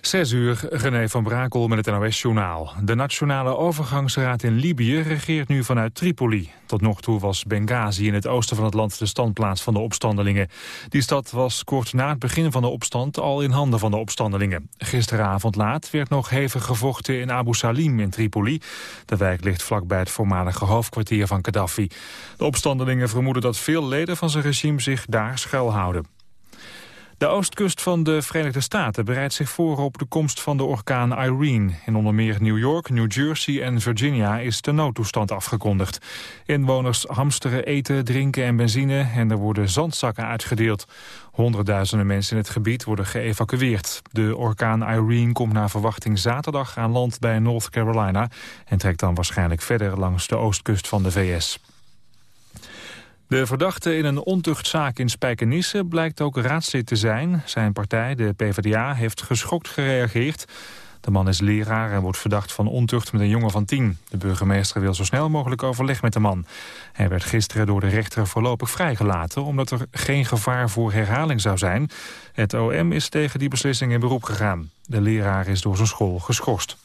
Zes uur, René van Brakel met het NOS-journaal. De Nationale Overgangsraad in Libië regeert nu vanuit Tripoli. Tot nog toe was Benghazi in het oosten van het land de standplaats van de opstandelingen. Die stad was kort na het begin van de opstand al in handen van de opstandelingen. Gisteravond laat werd nog hevig gevochten in Abu Salim in Tripoli. De wijk ligt vlakbij het voormalige hoofdkwartier van Gaddafi. De opstandelingen vermoeden dat veel leden van zijn regime zich daar schuilhouden. De oostkust van de Verenigde Staten bereidt zich voor op de komst van de orkaan Irene. In onder meer New York, New Jersey en Virginia is de noodtoestand afgekondigd. Inwoners hamsteren eten, drinken en benzine en er worden zandzakken uitgedeeld. Honderdduizenden mensen in het gebied worden geëvacueerd. De orkaan Irene komt naar verwachting zaterdag aan land bij North Carolina... en trekt dan waarschijnlijk verder langs de oostkust van de VS. De verdachte in een ontuchtzaak in Spijkenisse blijkt ook raadslid te zijn. Zijn partij, de PvdA, heeft geschokt gereageerd. De man is leraar en wordt verdacht van ontucht met een jongen van tien. De burgemeester wil zo snel mogelijk overleg met de man. Hij werd gisteren door de rechter voorlopig vrijgelaten... omdat er geen gevaar voor herhaling zou zijn. Het OM is tegen die beslissing in beroep gegaan. De leraar is door zijn school geschorst.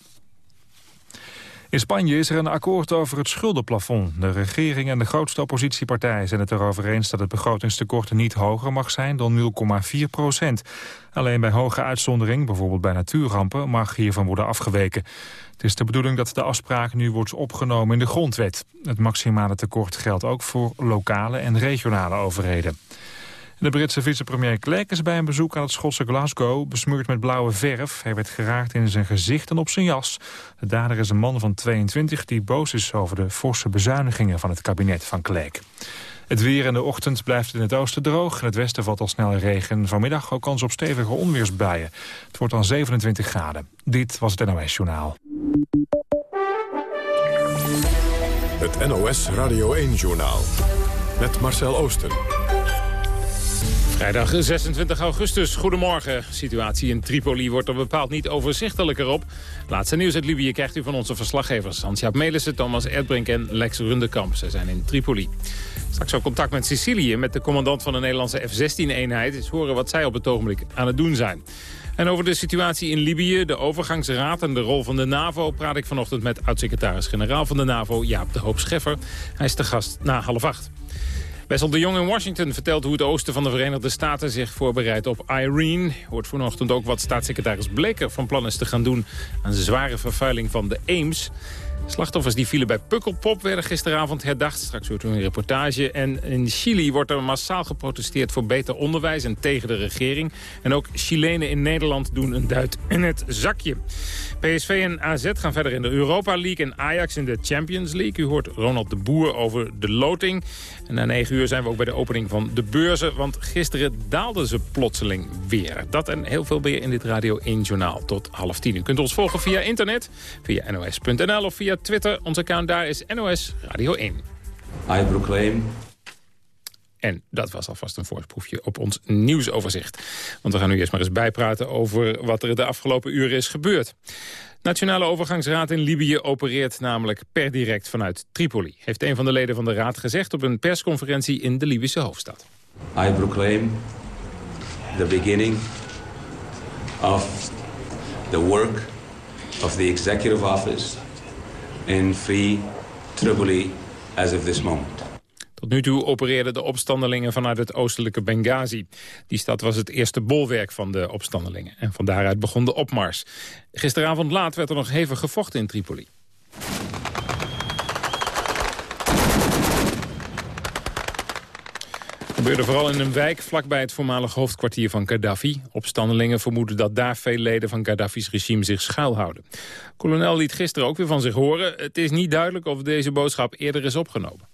In Spanje is er een akkoord over het schuldenplafond. De regering en de grootste oppositiepartij zijn het erover eens dat het begrotingstekort niet hoger mag zijn dan 0,4 procent. Alleen bij hoge uitzondering, bijvoorbeeld bij natuurrampen, mag hiervan worden afgeweken. Het is de bedoeling dat de afspraak nu wordt opgenomen in de grondwet. Het maximale tekort geldt ook voor lokale en regionale overheden. De Britse vicepremier Clegg is bij een bezoek aan het Schotse Glasgow besmeurd met blauwe verf. Hij werd geraakt in zijn gezicht en op zijn jas. De dader is een man van 22 die boos is over de forse bezuinigingen van het kabinet van Clegg. Het weer in de ochtend blijft in het oosten droog. In het westen valt al snel regen. Vanmiddag ook kans op stevige onweersbuien. Het wordt dan 27 graden. Dit was het NOS Journaal. Het NOS Radio 1-journaal. Met Marcel Oosten. Vrijdag 26 augustus, goedemorgen. Situatie in Tripoli wordt er bepaald niet overzichtelijker op. Laatste nieuws uit Libië krijgt u van onze verslaggevers... Hans-Jaap Melissen, Thomas Erdbrink en Lex Rundekamp. Ze zijn in Tripoli. Straks ook contact met Sicilië, met de commandant van de Nederlandse F-16-eenheid. Eens horen wat zij op het ogenblik aan het doen zijn. En over de situatie in Libië, de overgangsraad en de rol van de NAVO... praat ik vanochtend met oud-secretaris-generaal van de NAVO, Jaap de Hoop Scheffer. Hij is de gast na half acht. Wessel de Jong in Washington vertelt hoe het oosten van de Verenigde Staten zich voorbereidt op Irene. Hoort vanochtend ook wat staatssecretaris Bleker van plan is te gaan doen aan de zware vervuiling van de Eems. Slachtoffers die vielen bij Pukkelpop werden gisteravond herdacht. Straks wordt er een reportage. En in Chili wordt er massaal geprotesteerd voor beter onderwijs en tegen de regering. En ook Chilenen in Nederland doen een duit in het zakje. PSV en AZ gaan verder in de Europa League en Ajax in de Champions League. U hoort Ronald de Boer over de loting. En na negen uur zijn we ook bij de opening van de beurzen. Want gisteren daalden ze plotseling weer. Dat en heel veel meer in dit Radio 1 Journaal tot half tien. U kunt ons volgen via internet, via nos.nl of via Twitter. Ons account daar is NOS Radio 1. I proclaim en dat was alvast een voorproefje op ons nieuwsoverzicht. Want we gaan nu eerst maar eens bijpraten over wat er de afgelopen uren is gebeurd. Nationale Overgangsraad in Libië opereert namelijk per direct vanuit Tripoli. Heeft een van de leden van de raad gezegd op een persconferentie in de Libische hoofdstad. I proclaim the beginning of the work of the executive office in free Tripoli as of this moment. Tot nu toe opereerden de opstandelingen vanuit het oostelijke Benghazi. Die stad was het eerste bolwerk van de opstandelingen. En van daaruit begon de opmars. Gisteravond laat werd er nog hevig gevochten in Tripoli. Gebeurde vooral in een wijk vlakbij het voormalig hoofdkwartier van Gaddafi. Opstandelingen vermoeden dat daar veel leden van Gaddafi's regime zich schuilhouden. Kolonel liet gisteren ook weer van zich horen. Het is niet duidelijk of deze boodschap eerder is opgenomen.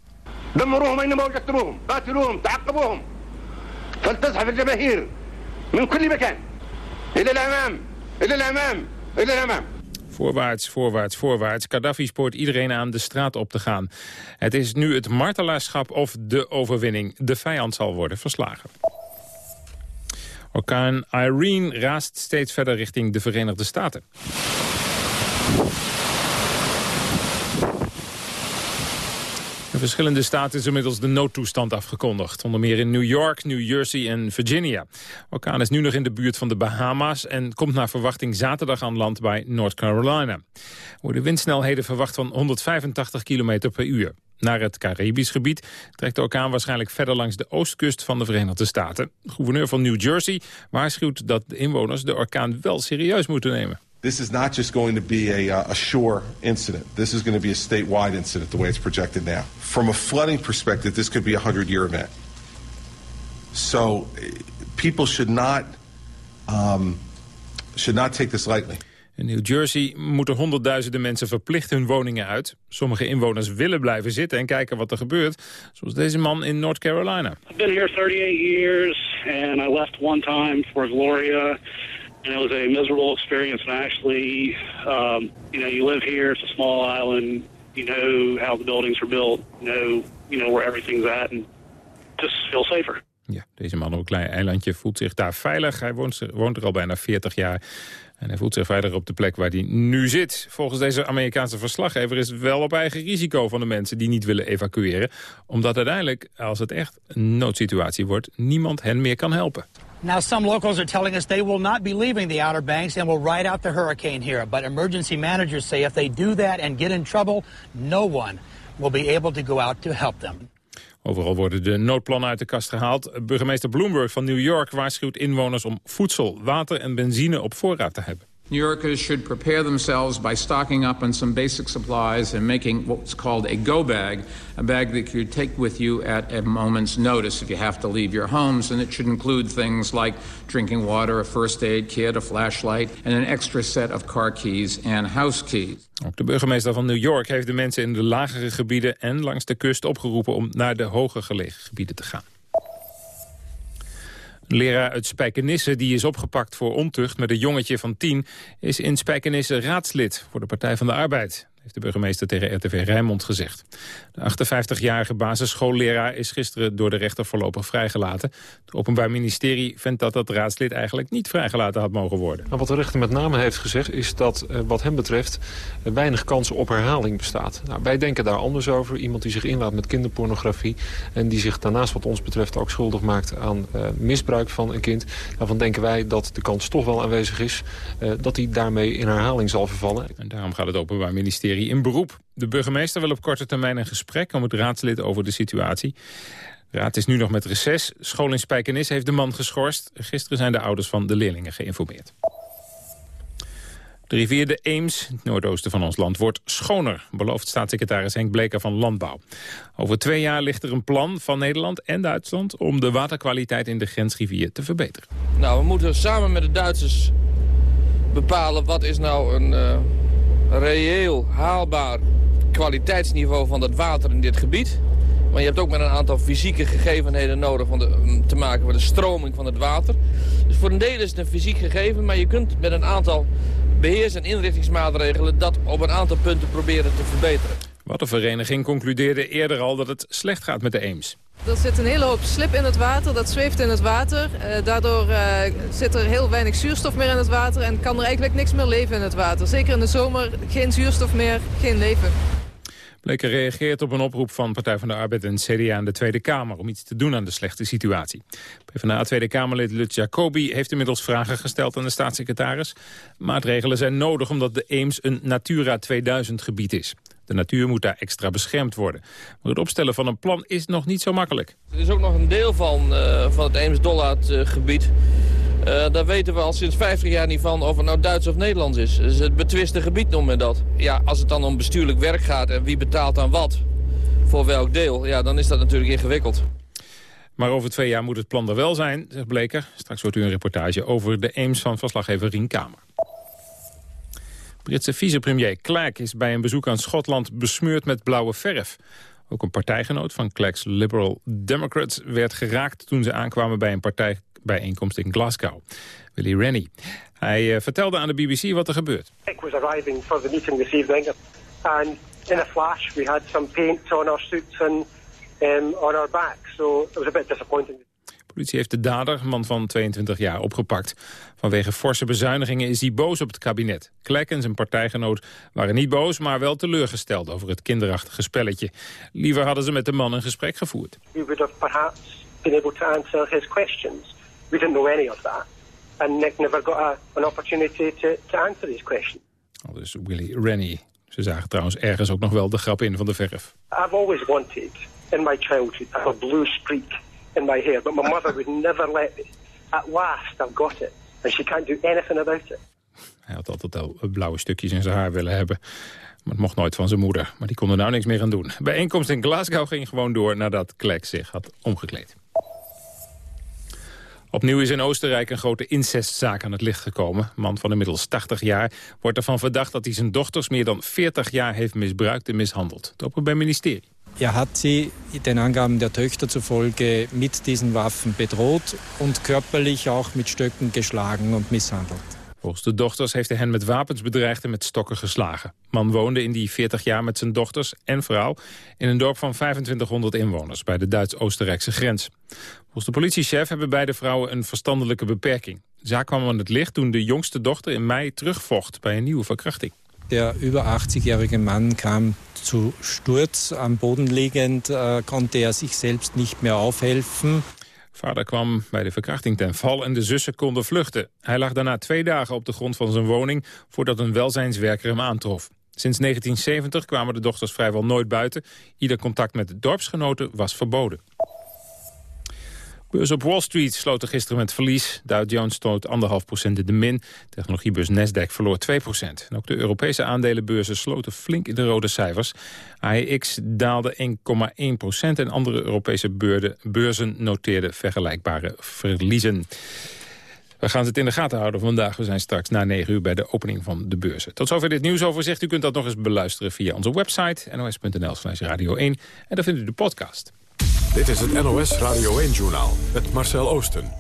Voorwaarts, voorwaarts, voorwaarts. Gaddafi spoort iedereen aan de straat op te gaan. Het is nu het martelaarschap of de overwinning. De vijand zal worden verslagen. Orkaan Irene raast steeds verder richting de Verenigde Staten. Verschillende staten is inmiddels de noodtoestand afgekondigd. Onder meer in New York, New Jersey en Virginia. Orkaan is nu nog in de buurt van de Bahama's... en komt naar verwachting zaterdag aan land bij North Carolina. Worden windsnelheden verwacht van 185 km per uur. Naar het Caribisch gebied trekt de orkaan waarschijnlijk verder langs de oostkust van de Verenigde Staten. Gouverneur van New Jersey waarschuwt dat de inwoners de orkaan wel serieus moeten nemen. This is not just going to be a, uh, a shore incident. This is going to be a statewide incident the way it's projected now. From a flooding perspective, this could be a 100-year event. So people should not, um, should not take this lightly. In New Jersey moeten honderdduizenden mensen verplicht hun woningen uit. Sommige inwoners willen blijven zitten en kijken wat er gebeurt. Zoals deze man in North Carolina. I've been here 38 years and I left one time for Gloria. And it was a miserable experience. And actually, um, you know, you live here, it's a small island. You know how the buildings are built. You know, you know where everything's at. And just feel safer. Ja, deze man op een klein eilandje voelt zich daar veilig. Hij woont, woont er al bijna 40 jaar. En hij voelt zich verder op de plek waar hij nu zit. Volgens deze Amerikaanse verslaggever is het wel op eigen risico van de mensen die niet willen evacueren. Omdat uiteindelijk, als het echt een noodsituatie wordt, niemand hen meer kan helpen. Now, some locals are telling us they will not be leaving the Outer Banks and will ride out the hurricane here. But emergency managers say if they do that and get in trouble, no one will be able to go out to help them. Overal worden de noodplannen uit de kast gehaald. Burgemeester Bloomberg van New York waarschuwt inwoners om voedsel, water en benzine op voorraad te hebben. New Yorkers should prepare themselves by stocking up on some basic supplies and making what's called a go bag, a bag that you take with you at a moment's notice if you have to leave your homes. And it should include things like drinking water, a first aid kit, a flashlight, and an extra set of car keys and house keys. Ook de burgemeester van New York heeft de mensen in de lagere gebieden en langs de kust opgeroepen om naar de hoger gelegen gebieden te gaan. Leraar uit Spijkenisse die is opgepakt voor ontucht met een jongetje van tien... is in Spijkenisse raadslid voor de Partij van de Arbeid heeft de burgemeester tegen RTV Rijnmond gezegd. De 58-jarige basisschoolleraar is gisteren door de rechter voorlopig vrijgelaten. Het Openbaar Ministerie vindt dat dat raadslid eigenlijk niet vrijgelaten had mogen worden. Nou, wat de rechter met name heeft gezegd is dat uh, wat hem betreft uh, weinig kans op herhaling bestaat. Nou, wij denken daar anders over. Iemand die zich inlaat met kinderpornografie en die zich daarnaast wat ons betreft ook schuldig maakt aan uh, misbruik van een kind. Daarvan denken wij dat de kans toch wel aanwezig is dat hij daarmee in herhaling zal vervallen. En daarom gaat het Openbaar Ministerie in beroep. De burgemeester wil op korte termijn een gesprek om het raadslid over de situatie. De raad is nu nog met reces. School heeft de man geschorst. Gisteren zijn de ouders van de leerlingen geïnformeerd. De rivier de Eems, het noordoosten van ons land, wordt schoner... belooft staatssecretaris Henk Bleker van Landbouw. Over twee jaar ligt er een plan van Nederland en Duitsland... om de waterkwaliteit in de grensrivier te verbeteren. Nou, we moeten samen met de Duitsers bepalen... wat is nou een, uh, reëel haalbaar kwaliteitsniveau van het water in dit gebied. Maar je hebt ook met een aantal fysieke gegevenheden nodig om de, te maken met de stroming van het water. Dus voor een deel is het een fysiek gegeven, maar je kunt met een aantal beheers- en inrichtingsmaatregelen dat op een aantal punten proberen te verbeteren. Watervereniging concludeerde eerder al dat het slecht gaat met de Eems. Er zit een hele hoop slip in het water, dat zweeft in het water. Uh, daardoor uh, zit er heel weinig zuurstof meer in het water en kan er eigenlijk niks meer leven in het water. Zeker in de zomer, geen zuurstof meer, geen leven. Bleker reageert op een oproep van Partij van de Arbeid en CDA in de Tweede Kamer... om iets te doen aan de slechte situatie. PvdA Tweede Kamerlid Lut Jacobi heeft inmiddels vragen gesteld aan de staatssecretaris. Maatregelen zijn nodig omdat de Eems een Natura 2000 gebied is. De natuur moet daar extra beschermd worden. Maar het opstellen van een plan is nog niet zo makkelijk. Er is ook nog een deel van, uh, van het Eems-Dollard-gebied... Uh, daar weten we al sinds 50 jaar niet van of het nou Duits of Nederlands is. Dus het betwiste gebied noemen we dat. Ja, als het dan om bestuurlijk werk gaat en wie betaalt dan wat voor welk deel, ja, dan is dat natuurlijk ingewikkeld. Maar over twee jaar moet het plan er wel zijn, zegt Bleker. Straks wordt u een reportage over de Eems van verslaggever Rien Kamer. Britse vicepremier Clark is bij een bezoek aan Schotland besmeurd met blauwe verf. Ook een partijgenoot van Clark's Liberal Democrats werd geraakt toen ze aankwamen bij een partijbijeenkomst in Glasgow. Willie Rennie. Hij uh, vertelde aan de BBC wat er gebeurt. Ik was arriving for the meeting this evening and in a flash we had some paint on our suits and um, on our backs, so it was a bit disappointing. Politie heeft de dader, een man van 22 jaar, opgepakt. Vanwege forse bezuinigingen is hij boos op het kabinet. Klek en zijn partijgenoot waren niet boos, maar wel teleurgesteld over het kinderachtige spelletje. Liever hadden ze met de man een gesprek gevoerd. We would have perhaps been able to answer his questions. We didn't know any of that. And Nick never got a, an opportunity to, to answer these questions. Al dus Willy Rennie. Ze zagen trouwens ergens ook nog wel de grap in van de verf. I've always wanted, in my childhood, a blue streak in my hair, but my mother would never let me. At last, I've got it, and she can't do anything about it. Hij had altijd al blauwe stukjes in zijn haar willen hebben. Maar het mocht nooit van zijn moeder. Maar die kon er nou niks meer aan doen. Bijeenkomst in Glasgow ging gewoon door nadat Klek zich had omgekleed. Opnieuw is in Oostenrijk een grote incestzaak aan het licht gekomen. Een man van inmiddels 80 jaar wordt ervan verdacht dat hij zijn dochters meer dan 40 jaar heeft misbruikt en mishandeld. Het Openbaar Ministerie. Er hat sie den Angaben der Töchter zufolge mit diesen Waffen bedroht und körperlich auch mit Stöcken geschlagen und misshandelt. Volgens de dochters heeft hij hen met wapens bedreigd en met stokken geslagen. Man woonde in die 40 jaar met zijn dochters en vrouw... in een dorp van 2500 inwoners bij de Duits-Oostenrijkse grens. Volgens de politiechef hebben beide vrouwen een verstandelijke beperking. De zaak kwam aan het licht toen de jongste dochter in mei terugvocht bij een nieuwe verkrachting. Der über 80-jährige Mann kam zu Sturz. Am Boden liegend äh, konnte er sich selbst nicht mehr aufhelfen. Vader kwam bij de verkrachting ten val en de zussen konden vluchten. Hij lag daarna twee dagen op de grond van zijn woning... voordat een welzijnswerker hem aantrof. Sinds 1970 kwamen de dochters vrijwel nooit buiten. Ieder contact met de dorpsgenoten was verboden. Beurs op Wall Street sloot gisteren met verlies. Dow Jones stoot 1,5 procent in de min. Technologiebeurs Nasdaq verloor 2 procent. En ook de Europese aandelenbeurzen sloten flink in de rode cijfers. AEX daalde 1,1 procent en andere Europese beurzen noteerden vergelijkbare verliezen. We gaan het in de gaten houden vandaag. We zijn straks na 9 uur bij de opening van de beurzen. Tot zover dit nieuwsoverzicht. U kunt dat nog eens beluisteren via onze website nos.nl radio 1. En daar vindt u de podcast. Dit is het NOS Radio 1-journaal met Marcel Oosten.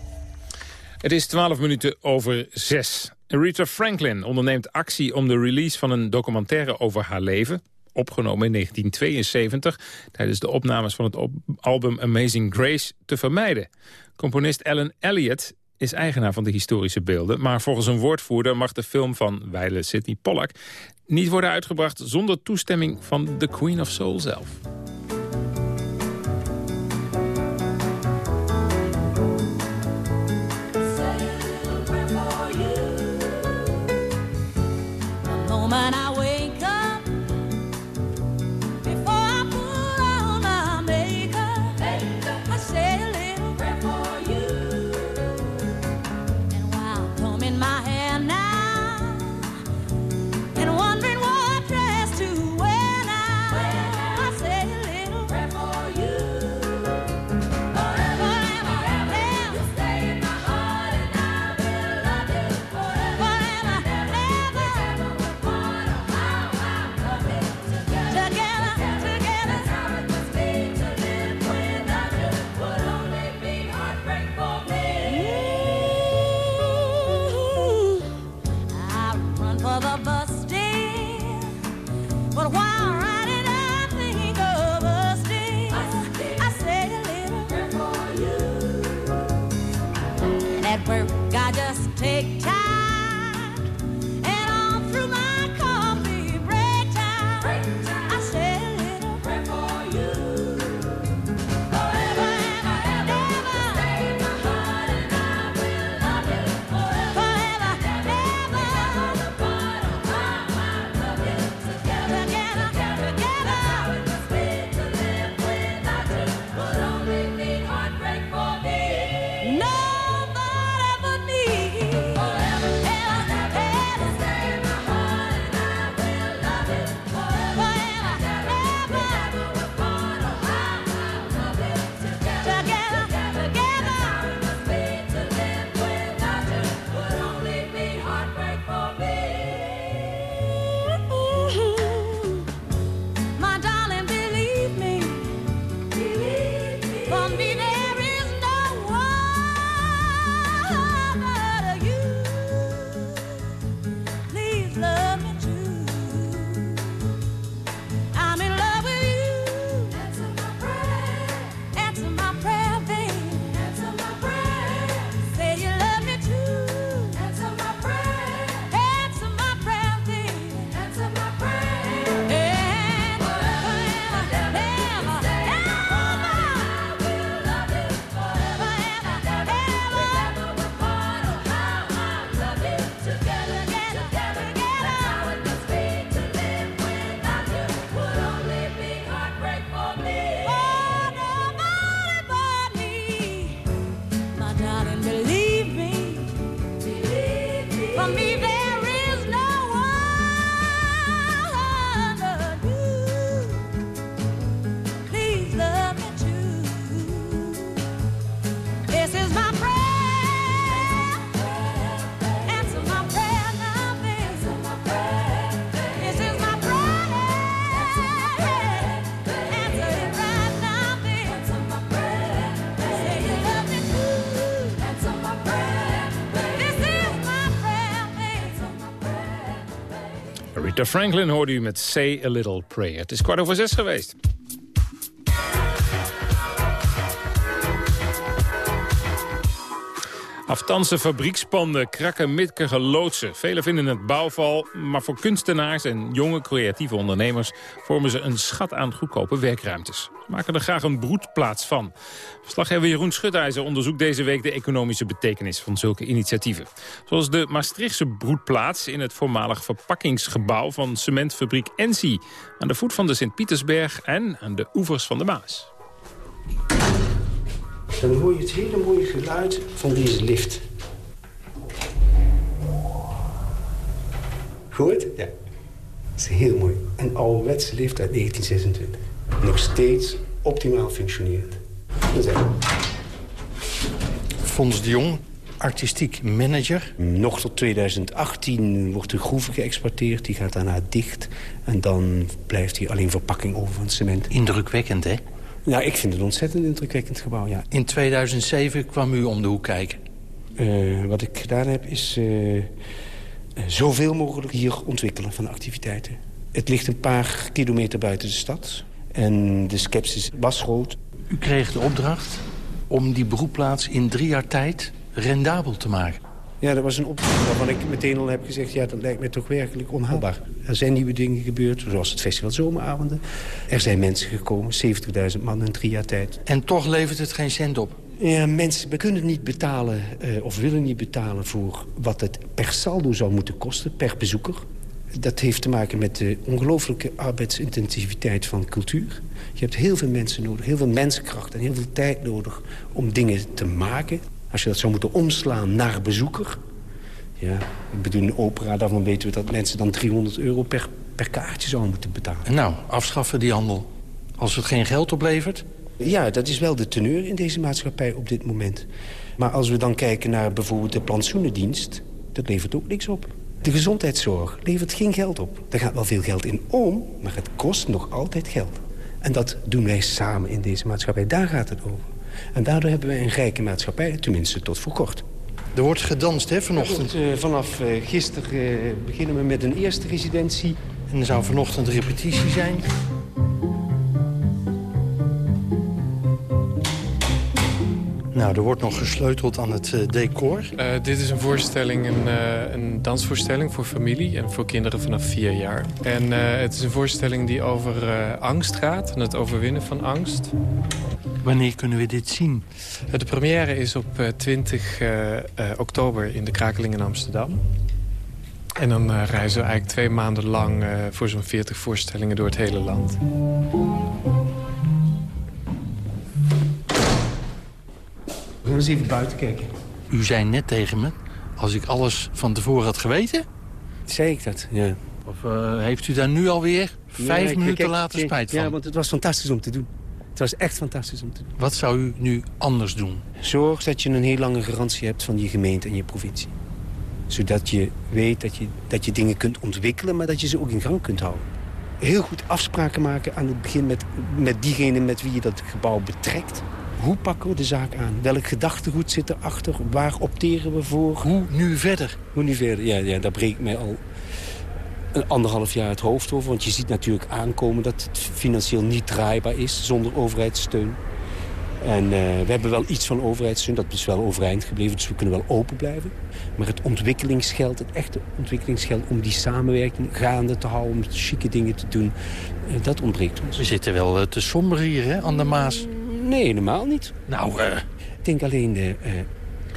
Het is 12 minuten over 6. Rita Franklin onderneemt actie om de release van een documentaire over haar leven opgenomen in 1972... tijdens de opnames van het album Amazing Grace te vermijden. Componist Ellen Elliott is eigenaar van de historische beelden... maar volgens een woordvoerder mag de film van wijle Sidney Pollack... niet worden uitgebracht zonder toestemming van de Queen of Soul zelf. Moment I Rita Franklin hoorde u met Say a Little Prayer. Het is kwart over zes geweest. Aftanse fabriekspanden, krakken, mitkige loodsen. Velen vinden het bouwval, maar voor kunstenaars en jonge creatieve ondernemers... vormen ze een schat aan goedkope werkruimtes. Ze maken er graag een broedplaats van. Verslaggever Jeroen Schutijzer onderzoekt deze week de economische betekenis van zulke initiatieven. Zoals de Maastrichtse broedplaats in het voormalig verpakkingsgebouw van cementfabriek Ensi... aan de voet van de Sint-Pietersberg en aan de oevers van de Maas. Dan hoor je het hele mooie geluid van deze lift. Goed? Ja. Dat is heel mooi. Een ouderwetse lift uit 1926. Nog steeds optimaal functionerend. Dat echt. Fons de Jong, artistiek manager. Nog tot 2018 wordt de groeve geëxporteerd. Die gaat daarna dicht. En dan blijft hier alleen verpakking over van het cement. Indrukwekkend, hè? Ja, ik vind het een ontzettend indrukwekkend gebouw, ja. In 2007 kwam u om de hoek kijken. Eh, wat ik gedaan heb is eh, eh, zoveel mogelijk hier ontwikkelen van activiteiten. Het ligt een paar kilometer buiten de stad. En de sceptisch was groot. U kreeg de opdracht om die beroepplaats in drie jaar tijd rendabel te maken. Ja, dat was een opdracht waarvan ik meteen al heb gezegd... ja, dat lijkt mij toch werkelijk onhaalbaar. Er zijn nieuwe dingen gebeurd, zoals het festival Zomeravonden. Er zijn mensen gekomen, 70.000 man in drie jaar tijd. En toch levert het geen cent op. Ja, mensen kunnen niet betalen eh, of willen niet betalen... voor wat het per saldo zou moeten kosten, per bezoeker. Dat heeft te maken met de ongelooflijke arbeidsintensiviteit van cultuur. Je hebt heel veel mensen nodig, heel veel mensenkracht en heel veel tijd nodig... om dingen te maken. Als je dat zou moeten omslaan naar bezoeker... Ja, ik bedoel, een opera, daarvan weten we dat mensen dan 300 euro per, per kaartje zouden moeten betalen. En nou, afschaffen die handel. Als het geen geld oplevert? Ja, dat is wel de teneur in deze maatschappij op dit moment. Maar als we dan kijken naar bijvoorbeeld de plantsoenendienst... dat levert ook niks op. De gezondheidszorg levert geen geld op. Er gaat wel veel geld in om, maar het kost nog altijd geld. En dat doen wij samen in deze maatschappij. Daar gaat het over. En daardoor hebben wij een rijke maatschappij, tenminste tot voor kort. Er wordt gedanst, hè, vanochtend? Eh, vanaf eh, gisteren eh, beginnen we met een eerste residentie. En er zou vanochtend repetitie zijn. Nou, er wordt nog gesleuteld aan het decor. Eh, dit is een voorstelling, een, eh, een dansvoorstelling voor familie en voor kinderen vanaf vier jaar. En eh, het is een voorstelling die over angst gaat en het overwinnen van angst. Wanneer kunnen we dit zien? Eh, de première is op eh, 20 eh, eh, oktober in de Krakeling in Amsterdam. En dan eh, reizen we eigenlijk twee maanden lang eh, voor zo'n 40 voorstellingen door het hele land. We gaan eens even buiten kijken. U zei net tegen me, als ik alles van tevoren had geweten... Zei ik dat, ja. Of eh, heeft u daar nu alweer vijf Ja, minuten later spijt van? Ja, want het was fantastisch om te doen. Het was echt fantastisch om te doen. Wat zou u nu anders doen? Zorg dat je een heel lange garantie hebt van je gemeente en je provincie. Zodat je weet dat je, dat je dingen kunt ontwikkelen, maar dat je ze ook in gang kunt houden. Heel goed afspraken maken aan het begin met, met diegene met wie je dat gebouw betrekt. Hoe pakken we de zaak aan? Welk gedachtegoed zit erachter? Waar opteren we voor? Hoe nu verder? Hoe nu verder? Ja, ja daar breekt mij al een anderhalf jaar het hoofd over. Want je ziet natuurlijk aankomen dat het financieel niet draaibaar is zonder overheidssteun. En eh, we hebben wel iets van overheidssteun, dat is wel overeind gebleven, dus we kunnen wel open blijven. Maar het ontwikkelingsgeld, het echte ontwikkelingsgeld om die samenwerking gaande te houden, om chique dingen te doen, eh, dat ontbreekt ons. We zitten wel eh, te somber hier, hè, aan de Maas. Nee, helemaal niet. Nou, Ik denk alleen, de,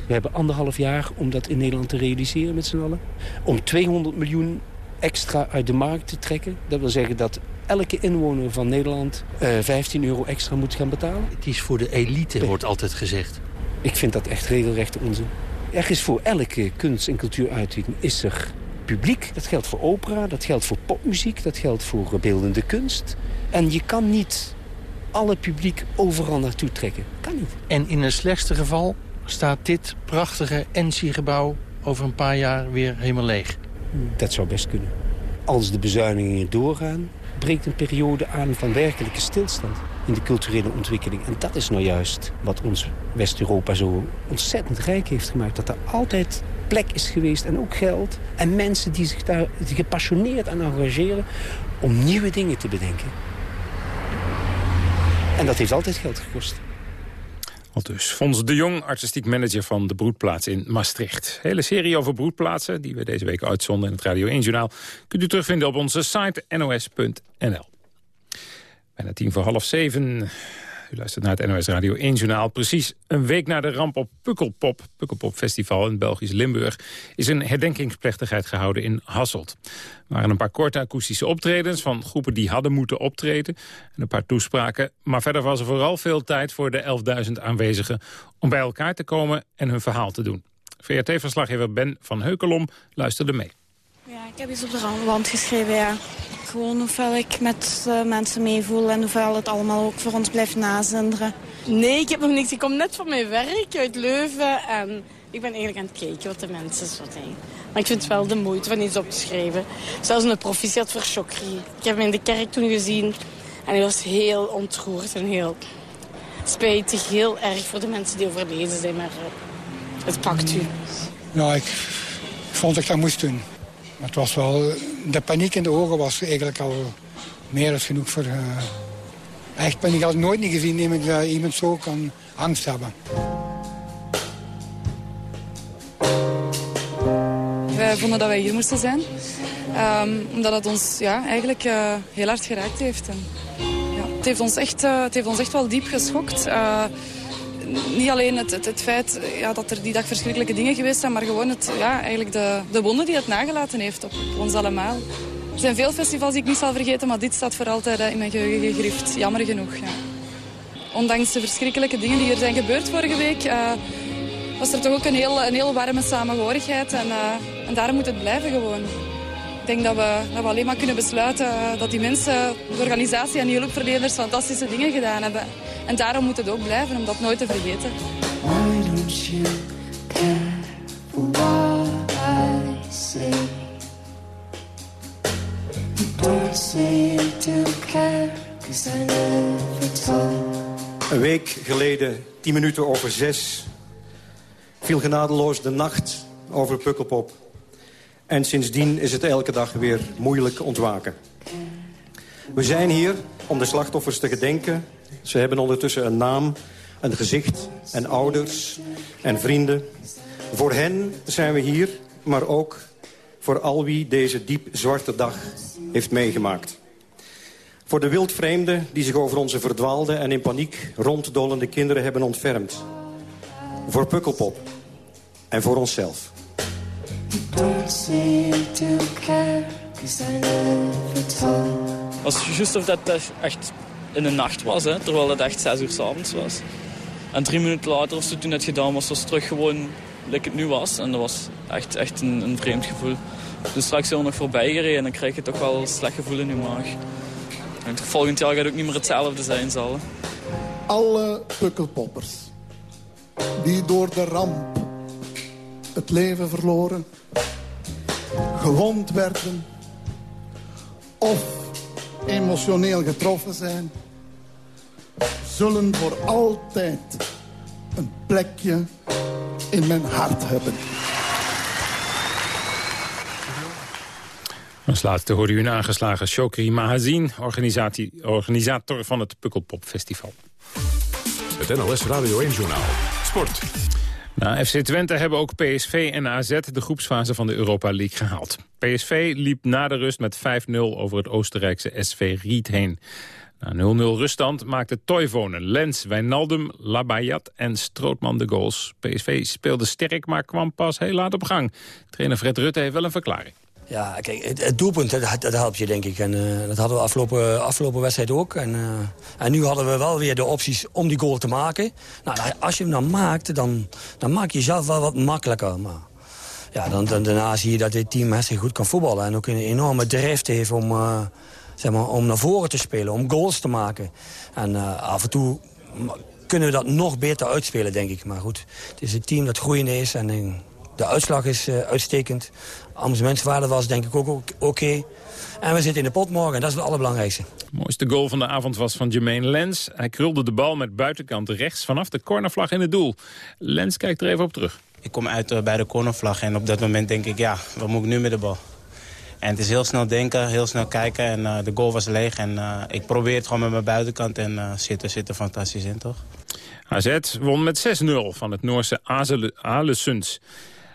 we hebben anderhalf jaar om dat in Nederland te realiseren met z'n allen. Om 200 miljoen extra uit de markt te trekken. Dat wil zeggen dat elke inwoner van Nederland eh, 15 euro extra moet gaan betalen. het is voor de elite, wordt altijd gezegd. Ik vind dat echt regelrechte onzin. Er is voor elke kunst- en cultuuruiting is er publiek. Dat geldt voor opera, dat geldt voor popmuziek, dat geldt voor beeldende kunst. En je kan niet alle publiek overal naartoe trekken. Kan niet. En in het slechtste geval staat dit prachtige NC-gebouw over een paar jaar weer helemaal leeg. Dat zou best kunnen. Als de bezuinigingen doorgaan, breekt een periode aan van werkelijke stilstand in de culturele ontwikkeling. En dat is nou juist wat ons West-Europa zo ontzettend rijk heeft gemaakt. Dat er altijd plek is geweest en ook geld. En mensen die zich daar gepassioneerd aan engageren om nieuwe dingen te bedenken. En dat heeft altijd geld gekost. Al dus Fons de Jong, artistiek manager van de Broedplaats in Maastricht. Hele serie over broedplaatsen, die we deze week uitzonden in het Radio 1-journaal... kunt u terugvinden op onze site nos.nl. Bijna tien voor half zeven. U luistert naar het NOS Radio 1-journaal. Precies een week na de ramp op Pukkelpop, Pukkelpop Festival in Belgisch Limburg... is een herdenkingsplechtigheid gehouden in Hasselt. Er waren een paar korte akoestische optredens van groepen die hadden moeten optreden... en een paar toespraken. Maar verder was er vooral veel tijd voor de 11.000 aanwezigen... om bij elkaar te komen en hun verhaal te doen. VRT-verslaggever Ben van Heukelom luisterde mee. Ja, ik heb iets op de wand geschreven, ja. Gewoon hoeveel ik met eh, mensen meevoel en hoeveel het allemaal ook voor ons blijft nazinderen. Nee, ik heb nog niks. Ik kom net van mijn werk uit Leuven en ik ben eigenlijk aan het kijken wat de mensen zo denken. Maar ik vind het wel de moeite van iets op te schrijven. Zelfs een proficiat voor Chokri. Ik heb hem in de kerk toen gezien en hij was heel ontroerd en heel spijtig. Heel erg voor de mensen die overleden zijn, maar eh, het pakt u. Ja, ik vond dat ik dat moest doen. Het was wel, de paniek in de ogen was eigenlijk al meer dan genoeg voor... eh, echt paniek. Ik had nooit niet gezien iemand, dat iemand zo kan angst hebben. Wij vonden dat wij hier moesten zijn. Ehm, omdat het ons ja, eigenlijk eh, heel hard geraakt heeft. En, ja, het, heeft ons echt, eh, het heeft ons echt wel diep geschokt. Eh, niet alleen het, het, het feit ja, dat er die dag verschrikkelijke dingen geweest zijn... maar gewoon het, ja, eigenlijk de, de wonden die het nagelaten heeft op, ons allemaal. Er zijn veel festivals die ik niet zal vergeten... maar dit staat voor altijd in mijn geheugen gegrift. Jammer genoeg, ja. Ondanks de verschrikkelijke dingen die er zijn gebeurd vorige week... eh, was er toch ook een heel, een heel warme samenhorigheid. En, eh, en daarom moet het blijven gewoon. Ik denk dat we, dat we alleen maar kunnen besluiten eh, dat die mensen, de organisatie en die hulpverleners fantastische dingen gedaan hebben. En daarom moet het ook blijven, om dat nooit te vergeten. Why don't you care for what I say? You don't say you don't care, cause I never told. Een week geleden, tien minuten over zes, viel genadeloos de nacht over Pukkelpop. En sindsdien is het elke dag weer moeilijk ontwaken. We zijn hier om de slachtoffers te gedenken. Ze hebben ondertussen een naam, een gezicht en ouders en vrienden. Voor hen zijn we hier, maar ook voor al wie deze diep zwarte dag heeft meegemaakt. Voor de wildvreemden die zich over onze verdwaalde en in paniek ronddolende kinderen hebben ontfermd. Voor Pukkelpop. En voor onszelf. Don't care, cause I never. Het was juist of dat het echt in de nacht was, hè, terwijl het echt zes uur s avonds was. En drie minuten later, of zo, toen het gedaan was, was het terug gewoon like het nu was. En dat was echt, echt een, een vreemd gevoel. Dus straks zijn we nog voorbij gereden en dan krijg je toch wel een slecht gevoel in je maag. En het volgend jaar gaat het ook niet meer hetzelfde zijn, zal. alle pukkelpoppers die door de ramp het leven verloren, gewond werden of emotioneel getroffen zijn, zullen voor altijd een plekje in mijn hart hebben. Als laatste hoorde u een aangeslagen Shokri Mahazin, organisatie- organisator van het Pukkelpop Festival. Het NOS Radio 1-journaal. Sport. Na FC Twente hebben ook PSV en AZ de groepsfase van de Europa League gehaald. PSV liep na de rust met 5-0 over het Oostenrijkse SV Ried heen. Na 0-0 ruststand maakten Toivonen, Lens, Wijnaldum, Labayat en Strootman de goals. PSV speelde sterk, maar kwam pas heel laat op gang. Trainer Fred Rutte heeft wel een verklaring. Ja, kijk, het, doelpunt, dat, dat helpt je, denk ik. En eh, dat hadden we afgelopen, afgelopen wedstrijd ook. En, eh, en nu hadden we wel weer de opties om die goal te maken. Nou, als je hem dan maakt, dan, dan maak je jezelf wel wat makkelijker. Maar ja, dan, dan, daarna zie je dat dit team hartstikke goed kan voetballen. En ook een enorme drift heeft om, eh, zeg maar, om naar voren te spelen, om goals te maken. En af en toe kunnen we dat nog beter uitspelen, denk ik. Maar goed, het is een team dat groeiende is en de uitslag is uitstekend. Amusementswaarde was denk ik ook ook oké. En we zitten in de pot morgen en dat is het allerbelangrijkste. mooiste goal van de avond was van Jermaine Lens. Hij krulde de bal met buitenkant rechts vanaf de cornervlag in het doel. Lens kijkt er even op terug. Ik kom uit eh, bij de cornervlag en op dat moment denk ik, ja, wat moet ik nu met de bal? En het is heel snel denken, heel snel kijken en eh, de goal was leeg. En eh, ik probeer het gewoon met mijn buitenkant en eh, zitten, zitten fantastisch in, toch? AZ won met 6-0 van het Noorse Azele- Aalesund.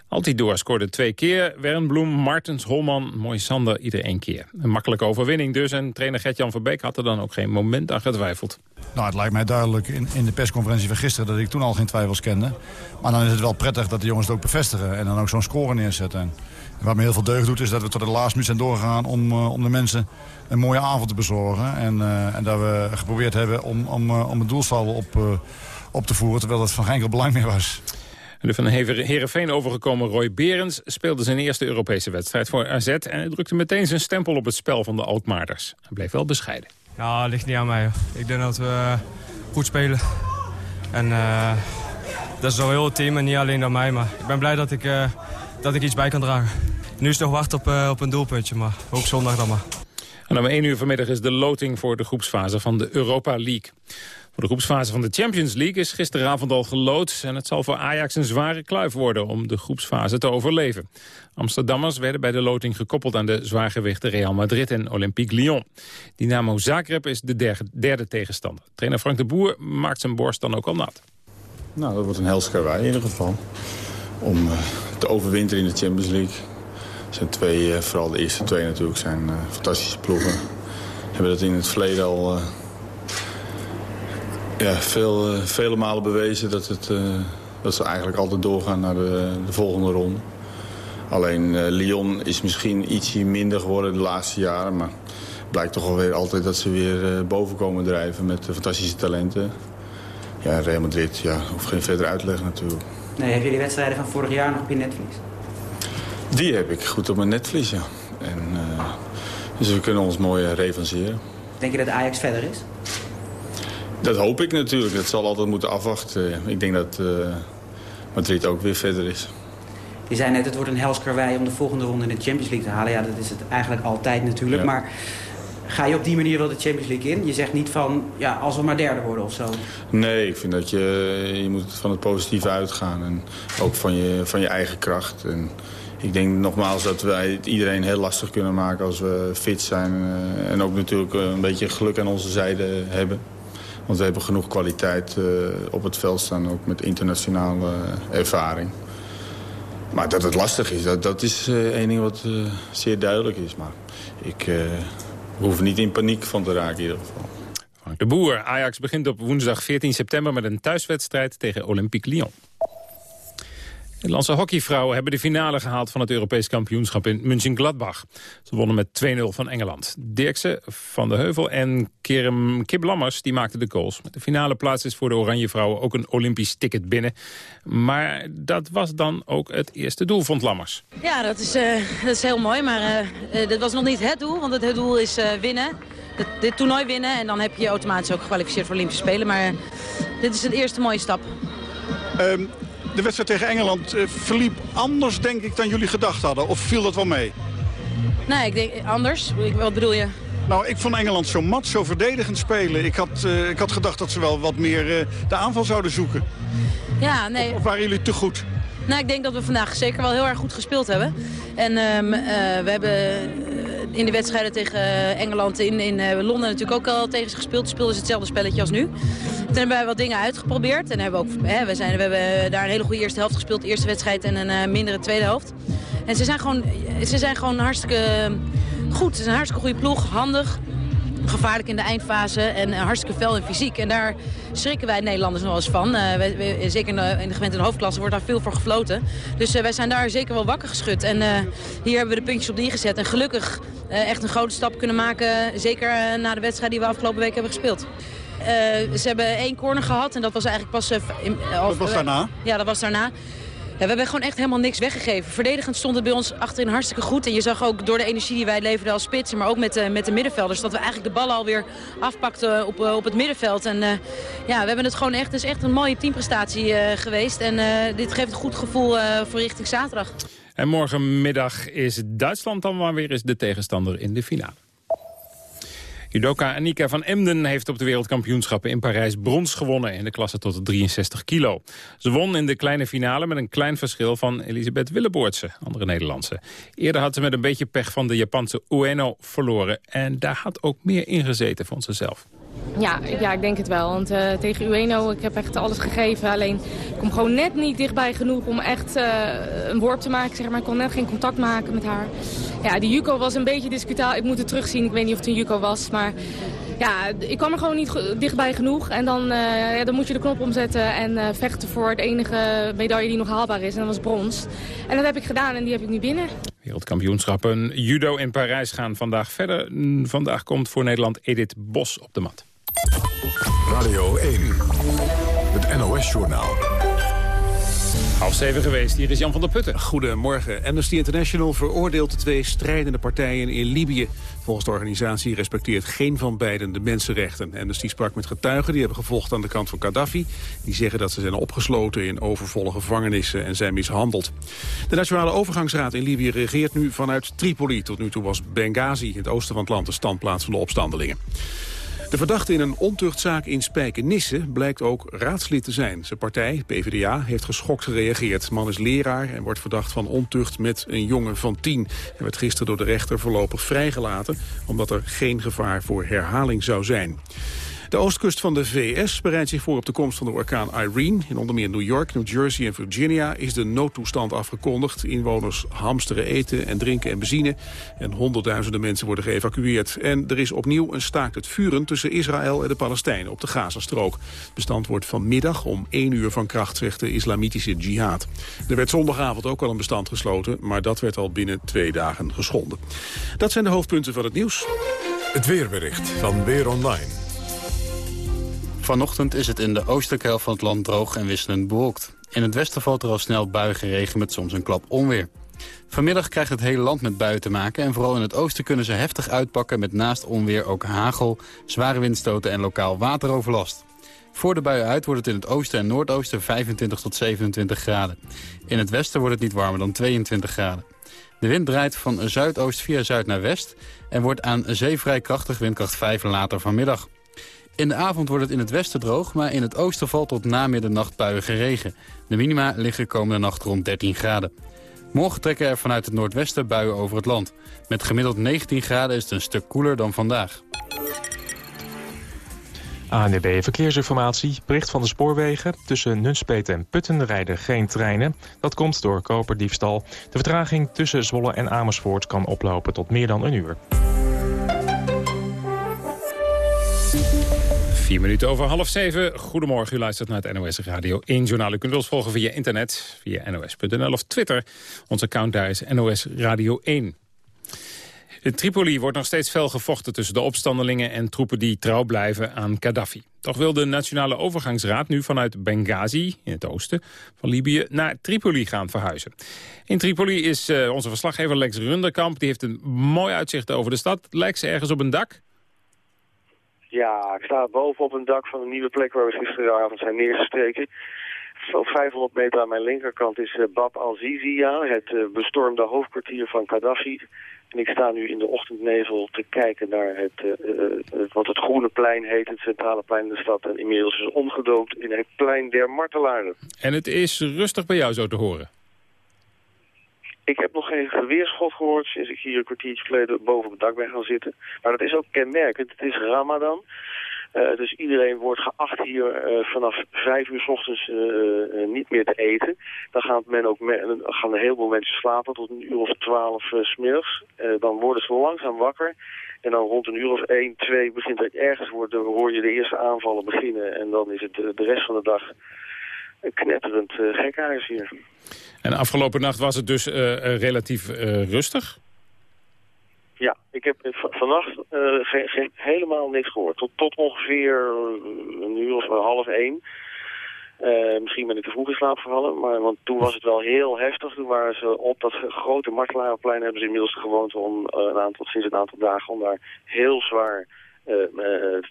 Altidoor scoorde twee keer. Wernbloem, Martens, Holman, Moisander ieder één keer. Een makkelijke overwinning dus. En trainer Gert-Jan Verbeek had er dan ook geen moment aan getwijfeld. Nou, het lijkt mij duidelijk in, in de persconferentie van gisteren dat ik toen al geen twijfels kende. Maar dan is het wel prettig dat de jongens het ook bevestigen en dan ook zo'n score neerzetten. En wat me heel veel deugd doet is dat we tot de laatste minuut zijn doorgegaan om, eh, om de mensen een mooie avond te bezorgen. En, eh, en dat we geprobeerd hebben om, om, eh, om het doelsaldo op, op te voeren, terwijl het van geen enkel belang meer was. En de van Heerenveen overgekomen Roy Berends speelde zijn eerste Europese wedstrijd voor AZ... en hij drukte meteen zijn stempel op het spel van de Alkmaarders. Hij bleef wel bescheiden. Ja, het ligt niet aan mij. hoor. Ik denk dat we eh, goed spelen. En eh, dat is zo heel het team en niet alleen aan mij. Maar ik ben blij dat ik, eh, dat ik iets bij kan dragen. Nu is het nog wachten op, op een doelpuntje, maar ook zondag dan maar. En om 1 uur vanmiddag is de loting voor de groepsfase van de Europa League. De groepsfase van de Champions League is gisteravond al gelood... en het zal voor Ajax een zware kluif worden om de groepsfase te overleven. Amsterdammers werden bij de loting gekoppeld aan de zwaargewichten Real Madrid en Olympique Lyon. Dynamo Zagreb is de derde, tegenstander. Trainer Frank de Boer maakt zijn borst dan ook al nat. Nou, dat wordt een hels in ieder geval. Om eh, te overwinteren in de Champions League. Zijn twee, eh, vooral de eerste twee natuurlijk, zijn eh, fantastische ploegen. Hebben dat in het verleden al ja, veel, eh, vele malen bewezen dat, het, eh, dat ze eigenlijk altijd doorgaan naar de, de volgende ronde. Alleen eh, Lyon is misschien ietsje minder geworden de laatste jaren. Maar het blijkt toch alweer altijd dat ze weer boven komen drijven met fantastische talenten. Ja, Real Madrid, ja, hoef geen verder uitleg natuurlijk. Nee, heb je die wedstrijden van vorig jaar nog op je netvlies? Die heb ik goed op mijn netvlies, ja. En, dus we kunnen ons mooi revanceren. Denk je dat Ajax verder is? Dat hoop ik natuurlijk. Dat zal altijd moeten afwachten. Ik denk dat eh, Madrid ook weer verder is. Je zei net, het wordt een hels karwei om de volgende ronde in de Champions League te halen. Ja, dat is het eigenlijk altijd natuurlijk. Ja. Maar ga je op die manier wel de Champions League in? Je zegt niet van, ja, als we maar derde worden of zo. Nee, ik vind dat je, je moet van het positieve uitgaan. En ook van je, van je eigen kracht. En ik denk nogmaals dat wij het iedereen heel lastig kunnen maken als we fit zijn. eh, en ook natuurlijk eh, een beetje geluk aan onze zijde hebben. Want we hebben genoeg kwaliteit eh, op het veld staan, ook met internationale eh, ervaring. Maar dat het lastig is, dat, dat is eh één ding wat zeer duidelijk is. Maar ik hoef niet in paniek van te raken in ieder geval. De Boer, Ajax begint op woensdag 14 september met een thuiswedstrijd tegen Olympique Lyon. Nederlandse hockeyvrouwen hebben de finale gehaald van het Europees kampioenschap in München-Gladbach. Ze wonnen met 2-0 van Engeland. Dirkse, Van de Heuvel en Kerem Kip Lammers die maakten de goals. Met de finale plaats is voor de Oranje Vrouwen ook een Olympisch ticket binnen. Maar dat was dan ook het eerste doel, vond Lammers. Ja, dat is, eh, dat is heel mooi, maar eh, eh, dat was nog niet het doel. Want het doel is eh, winnen, dit, dit toernooi winnen. En dan heb je je automatisch ook gekwalificeerd voor Olympische Spelen. Maar dit is een eerste mooie stap. Ehm, de wedstrijd tegen Engeland eh, verliep anders, denk ik, dan jullie gedacht hadden. Of viel dat wel mee? Nee, ik denk anders. Ik- Wat bedoel je? Nou, ik vond Engeland zo mat, zo verdedigend spelen. Ik had, eh, ik had gedacht dat ze wel wat meer eh, de aanval zouden zoeken. Ja, nee. Of waren jullie te goed? Nou, ik denk dat we vandaag zeker wel heel erg goed gespeeld hebben. En ehm, eh, we hebben eh, in de wedstrijden tegen Engeland in, in eh, Londen natuurlijk ook al tegen ze gespeeld. Speelden ze hetzelfde spelletje als nu. Toen hebben wij wat dingen uitgeprobeerd. En hebben we, ook, hè, we, zijn, we hebben daar een hele goede eerste helft gespeeld. Eerste wedstrijd en een eh, mindere tweede helft. En ze zijn gewoon, ze zijn gewoon hartstikke goed. Ze zijn een hartstikke goede ploeg, handig. Gevaarlijk in de eindfase en eh, hartstikke fel en fysiek. En daar schrikken wij Nederlanders nog wel eens van. Eh, wij- wij- zeker in de, in de gemeente en de hoofdklasse wordt daar veel voor gefloten. Dus eh, wij zijn daar zeker wel wakker geschud. En hier hebben we de puntjes op neergezet. En gelukkig echt een grote stap kunnen maken. Zeker na de wedstrijd die we afgelopen week hebben gespeeld. Ze hebben één corner gehad en dat was eigenlijk pas... in, Dat was daarna? Ja, dat was daarna. We hebben gewoon echt helemaal niks weggegeven. Verdedigend stond het bij ons achterin hartstikke goed. En je zag ook door de energie die wij leverden als spitsen, maar ook met de, met de middenvelders, dat we eigenlijk de ballen alweer afpakten op, eh, op het middenveld. En eh, ja, we hebben het gewoon echt, het is echt een mooie teamprestatie eh, geweest. En dit geeft een goed gevoel voor richting zaterdag. En morgenmiddag is Duitsland dan maar weer eens de tegenstander in de finale. Judoka Annika van Emden heeft op de wereldkampioenschappen in Parijs brons gewonnen in de klasse tot de 63 kilo. Ze won in de kleine finale met een klein verschil van Elisabeth Willeboortse, andere Nederlandse. Eerder had ze met een beetje pech van de Japanse Ueno verloren en daar had ook meer in gezeten, vond ze zelf. Ja, ja, ik denk het wel. Want eh, tegen Ueno, ik heb echt alles gegeven. Alleen, ik kom gewoon net niet dichtbij genoeg om echt eh, een worp te maken. Zeg maar. Ik kon net geen contact maken met haar. Ja, die Yuko was een beetje discutabel. Ik moet het terugzien. Ik weet niet of het een Yuko was. Maar ja, ik kwam er gewoon niet dichtbij genoeg. En dan, eh, ja, dan moet je de knop omzetten en eh, vechten voor de enige medaille die nog haalbaar is. En dat was brons. En dat heb ik gedaan en die heb ik nu binnen. Wereldkampioenschappen judo in Parijs gaan vandaag verder. Vandaag komt voor Nederland Edith Bos op de mat. Radio 1, het NOS-journaal. Half zeven geweest, hier is Jan van der Putten. Goedemorgen. Amnesty International veroordeelt de twee strijdende partijen in Libië. Volgens de organisatie respecteert geen van beiden de mensenrechten. Amnesty sprak met getuigen die hebben gevochten aan de kant van Gaddafi. Die zeggen dat ze zijn opgesloten in overvolle gevangenissen en zijn mishandeld. De Nationale Overgangsraad in Libië regeert nu vanuit Tripoli. Tot nu toe was Benghazi, het oosten van het land, de standplaats van de opstandelingen. De verdachte in een ontuchtzaak in Spijkenisse blijkt ook raadslid te zijn. Zijn partij, PvdA, heeft geschokt gereageerd. De man is leraar en wordt verdacht van ontucht met een jongen van tien. Hij werd gisteren door de rechter voorlopig vrijgelaten... omdat er geen gevaar voor herhaling zou zijn. De oostkust van de VS bereidt zich voor op de komst van de orkaan Irene. In onder meer New York, New Jersey en Virginia is de noodtoestand afgekondigd. Inwoners hamsteren eten en drinken en benzine. En honderdduizenden mensen worden geëvacueerd. En er is opnieuw een staakt het vuren tussen Israël en de Palestijnen op de Gazastrook. Bestand wordt vanmiddag om 1 uur van kracht, zegt de islamitische jihad. Er werd zondagavond ook al een bestand gesloten, maar dat werd al binnen twee dagen geschonden. Dat zijn de hoofdpunten van het nieuws. Het weerbericht van Weer Online. Vanochtend is het in de oostelijke helft van het land droog en wisselend bewolkt. In het westen valt er al snel buiige regen met soms een klap onweer. Vanmiddag krijgt het hele land met buien te maken... en vooral in het oosten kunnen ze heftig uitpakken... met naast onweer ook hagel, zware windstoten en lokaal wateroverlast. Voor de buien uit wordt het in het oosten en noordoosten 25 tot 27 graden. In het westen wordt het niet warmer dan 22 graden. De wind draait van zuidoost via zuid naar west... en wordt aan zee vrij krachtig windkracht 5 later vanmiddag. In de avond wordt het in het westen droog, maar in het oosten valt tot na middernacht buiige regen. De minima liggen komende nacht rond 13 graden. Morgen trekken er vanuit het noordwesten buien over het land. Met gemiddeld 19 graden is het een stuk koeler dan vandaag. ANDB Verkeersinformatie. Bericht van de spoorwegen. Tussen Nunspeet en Putten rijden geen treinen. Dat komt door koperdiefstal. De vertraging tussen Zwolle en Amersfoort kan oplopen tot meer dan een uur. Vier minuten over half zeven. Goedemorgen, u luistert naar het NOS Radio 1 journaal. U kunt ons volgen via internet, via nos.nl of Twitter. Ons account daar is NOS Radio 1. In Tripoli wordt nog steeds fel gevochten tussen de opstandelingen en troepen die trouw blijven aan Gaddafi. Toch wil de Nationale Overgangsraad nu vanuit Benghazi, in het oosten van Libië, naar Tripoli gaan verhuizen. In Tripoli is eh, onze verslaggever Lex Runderkamp, die heeft een mooi uitzicht over de stad. Lex, ergens op een dak? Ja, ik sta boven op een dak van een nieuwe plek waar we gisteravond zijn neergestreken. Op 500 meter aan mijn linkerkant is eh, Bab al-Zizia, het eh, bestormde hoofdkwartier van Gaddafi. En ik sta nu in de ochtendnevel te kijken naar het, eh, wat het Groene Plein heet, het centrale plein in de stad. En inmiddels is omgedoopt in het plein der martelaren. En het is rustig bij jou zo te horen. Ik heb nog geen geweerschot gehoord sinds ik hier een kwartiertje geleden boven het dak ben gaan zitten. Maar dat is ook kenmerkend. Het is Ramadan. Eh, dus iedereen wordt geacht hier eh, vanaf vijf uur s ochtends eh, niet meer te eten. Dan gaan, men ook gaan een heleboel mensen slapen tot een uur of twaalf smiddags. Dan worden ze langzaam wakker. En dan rond een uur of één, twee begint het ergens worden, hoor je de eerste aanvallen beginnen. En dan is het de, rest van de dag knetterend uh, gekhuis hier. En afgelopen nacht was het dus eh, eh, relatief eh, rustig. Ja, ik heb vannacht eh, helemaal niks gehoord. Tot, tot ongeveer eh, een uur of half één. Eh, misschien ben ik te vroeg in slaap gevallen, maar want toen was het wel heel heftig. Toen waren ze op dat grote Martelarenplein hebben ze inmiddels de gewoonte om eh, een aantal, sinds een aantal dagen om daar heel zwaar eh, eh,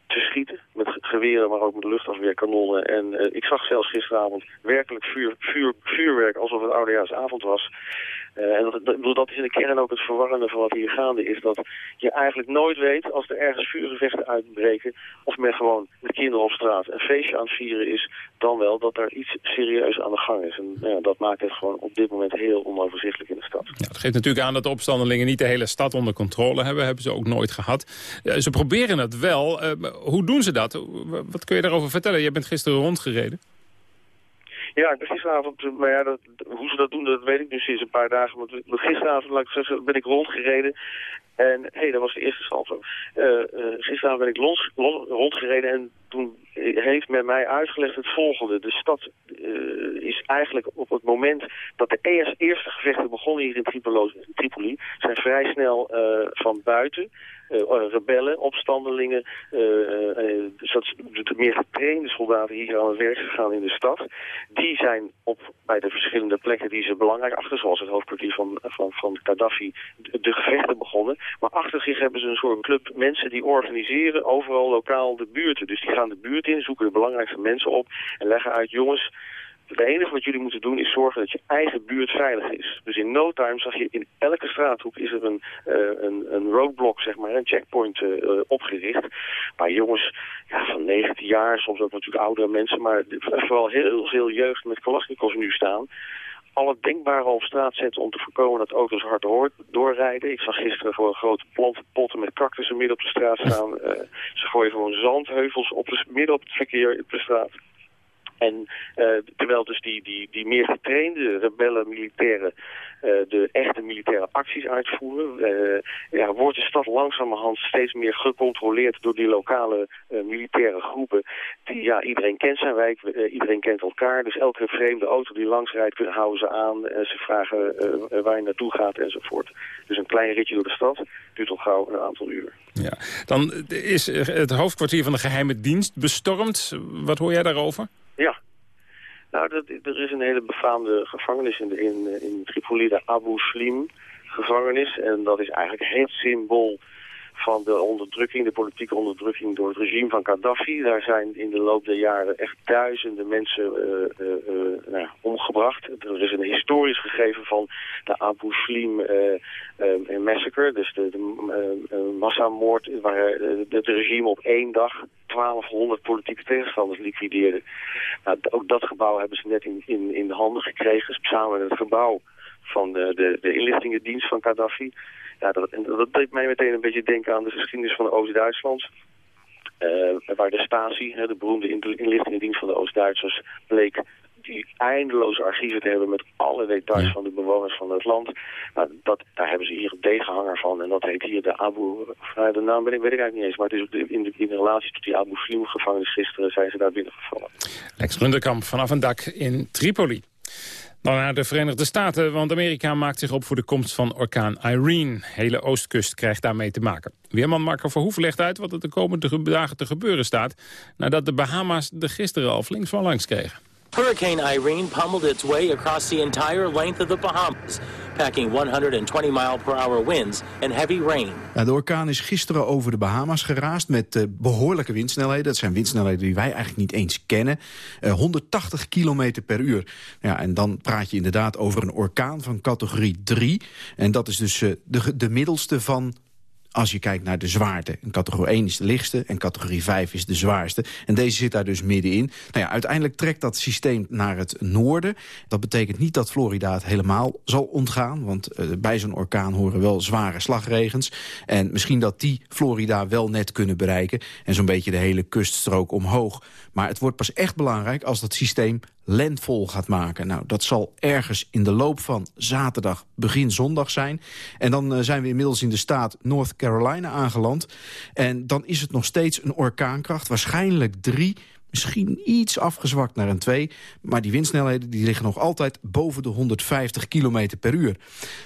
te schieten. Met ge- geweren, maar ook met luchtafweerkanonnen. En eh, ik zag zelfs gisteravond werkelijk vuur, vuur, vuurwerk alsof het oudejaarsavond was. Eh, en dat, dat, is in de kern ook het verwarrende van wat hier gaande is. Dat je eigenlijk nooit weet, als er ergens vuurgevechten uitbreken... of men gewoon met kinderen op straat een feestje aan het vieren is... dan wel dat er iets serieus aan de gang is. En nou ja, dat maakt het gewoon op dit moment heel onoverzichtelijk in de stad. Het geeft natuurlijk aan dat de opstandelingen niet de hele stad onder controle hebben. Hebben ze ook nooit gehad. Eh, ze proberen het wel. Eh, hoe doen ze dat? Wat kun je daarover vertellen? Je bent gisteren rondgereden. Ja, gisteravond, eh, maar ja, dat, hoe ze dat doen, dat weet ik nu sinds een paar dagen. Want gisteravond laat ik zeggen, ben ik rondgereden. En hé, hey, dat was de eerste salvo. Eh eh, gisteravond ben ik rondgereden en toen heeft men mij uitgelegd het volgende. De stad eh, is eigenlijk op het moment dat de ES eerste gevechten begonnen hier in Tripoli, zijn vrij snel eh, van buiten eh, rebellen, opstandelingen, de meer getrainde soldaten hier aan het werk gegaan in de stad. Die zijn op, bij de verschillende plekken die ze belangrijk achter, zoals het hoofdkwartier van, van, van Gaddafi, de, de gevechten begonnen. Maar achter zich hebben ze een soort club mensen die organiseren overal lokaal de buurten. Dus die gaan de buurt in, zoeken de belangrijkste mensen op en leggen uit, jongens, het enige wat jullie moeten doen is zorgen dat je eigen buurt veilig is. Dus in no time zag je in elke straathoek is er een, eh, een, een roadblock, zeg maar, een checkpoint eh, eh, opgericht. Waar jongens ja, van 19 jaar, soms ook natuurlijk oudere mensen, maar vooral heel veel jeugd met Kalashnikovs nu staan alle denkbare op straat zetten om te voorkomen dat auto's hard door, doorrijden. Ik zag gisteren gewoon grote plantenpotten met cactussen midden op de straat staan. Eh, ze gooien gewoon zandheuvels op de, midden op het verkeer op de straat. En eh, terwijl dus die, die, die meer getrainde rebellen, militairen, eh, de echte militaire acties uitvoeren, eh, wordt de stad langzamerhand steeds meer gecontroleerd door die lokale militaire groepen. Die, ja, iedereen kent zijn wijk, iedereen kent elkaar. Dus elke vreemde auto die langs rijdt, houden ze aan. en ze vragen waar je naartoe gaat enzovoort. Dus een klein ritje door de stad duurt al gauw een aantal uur. Ja. Dan is het hoofdkwartier van de geheime dienst bestormd. Wat hoor jij daarover? Ja. Nou, dat, er is een hele befaamde gevangenis in, in, in Tripoli, de Abu Slim gevangenis. En dat is eigenlijk het symbool van de onderdrukking, de politieke onderdrukking door het regime van Gaddafi. Daar zijn in de loop der jaren echt duizenden mensen eh, eh, nou, omgebracht. Er is een historisch gegeven van de Abu Slim massacre, dus de, de massamoord waar het regime op één dag 1200 politieke tegenstanders liquideerde. Nou, ook dat gebouw hebben ze net in, in, de handen gekregen, samen met het gebouw van de, de inlichtingendienst van Gaddafi. Ja, dat, en dat deed mij meteen een beetje denken aan de geschiedenis van Oost-Duitsland. Eh, waar de Stasi, de beroemde in- inlichtingendienst van de Oost-Duitsers, bleek die eindeloze archieven te hebben met alle details van de bewoners van het land. Nou, dat, daar hebben ze hier een tegenhanger van. En dat heet hier de Abu... of, nou, de naam weet ik, weet ik eigenlijk niet eens. Maar het is de- in, de, in relatie tot die Abu Slim gevangenis gisteren zijn ze daar binnengevallen. Lex Runderkamp vanaf een dak in Tripoli. Dan naar de Verenigde Staten, want Amerika maakt zich op voor de komst van orkaan Irene. Hele oostkust krijgt daarmee te maken. Weerman Marco Verhoeven legt uit wat er de komende dagen te gebeuren staat... nadat de Bahama's er gisteren al flink van langs kregen. Hurricane Irene pummeled its way across the entire length of the Bahamas, packing 120 mile per hour winds and heavy rain. De orkaan is gisteren over de Bahama's geraast met eh, behoorlijke windsnelheden. Dat zijn windsnelheden die wij eigenlijk niet eens kennen. Eh, 180 kilometer per uur. Ja, en dan praat je inderdaad over een orkaan van categorie 3. En dat is dus eh, de, de middelste van als je kijkt naar de zwaarte. En categorie 1 is de lichtste en categorie 5 is de zwaarste. En deze zit daar dus middenin. Nou ja, uiteindelijk trekt dat systeem naar het noorden. Dat betekent niet dat Florida het helemaal zal ontgaan. Want eh, bij zo'n orkaan horen wel zware slagregens. En misschien dat die Florida wel net kunnen bereiken. En zo'n beetje de hele kuststrook omhoog. Maar het wordt pas echt belangrijk als dat systeem landvol gaat maken. Nou, dat zal ergens in de loop van zaterdag, begin zondag zijn. En dan eh, zijn we inmiddels in de staat North Carolina aangeland. En dan is het nog steeds een orkaankracht, waarschijnlijk drie... Misschien iets afgezwakt naar een 2. Maar die windsnelheden die liggen nog altijd boven de 150 km per uur.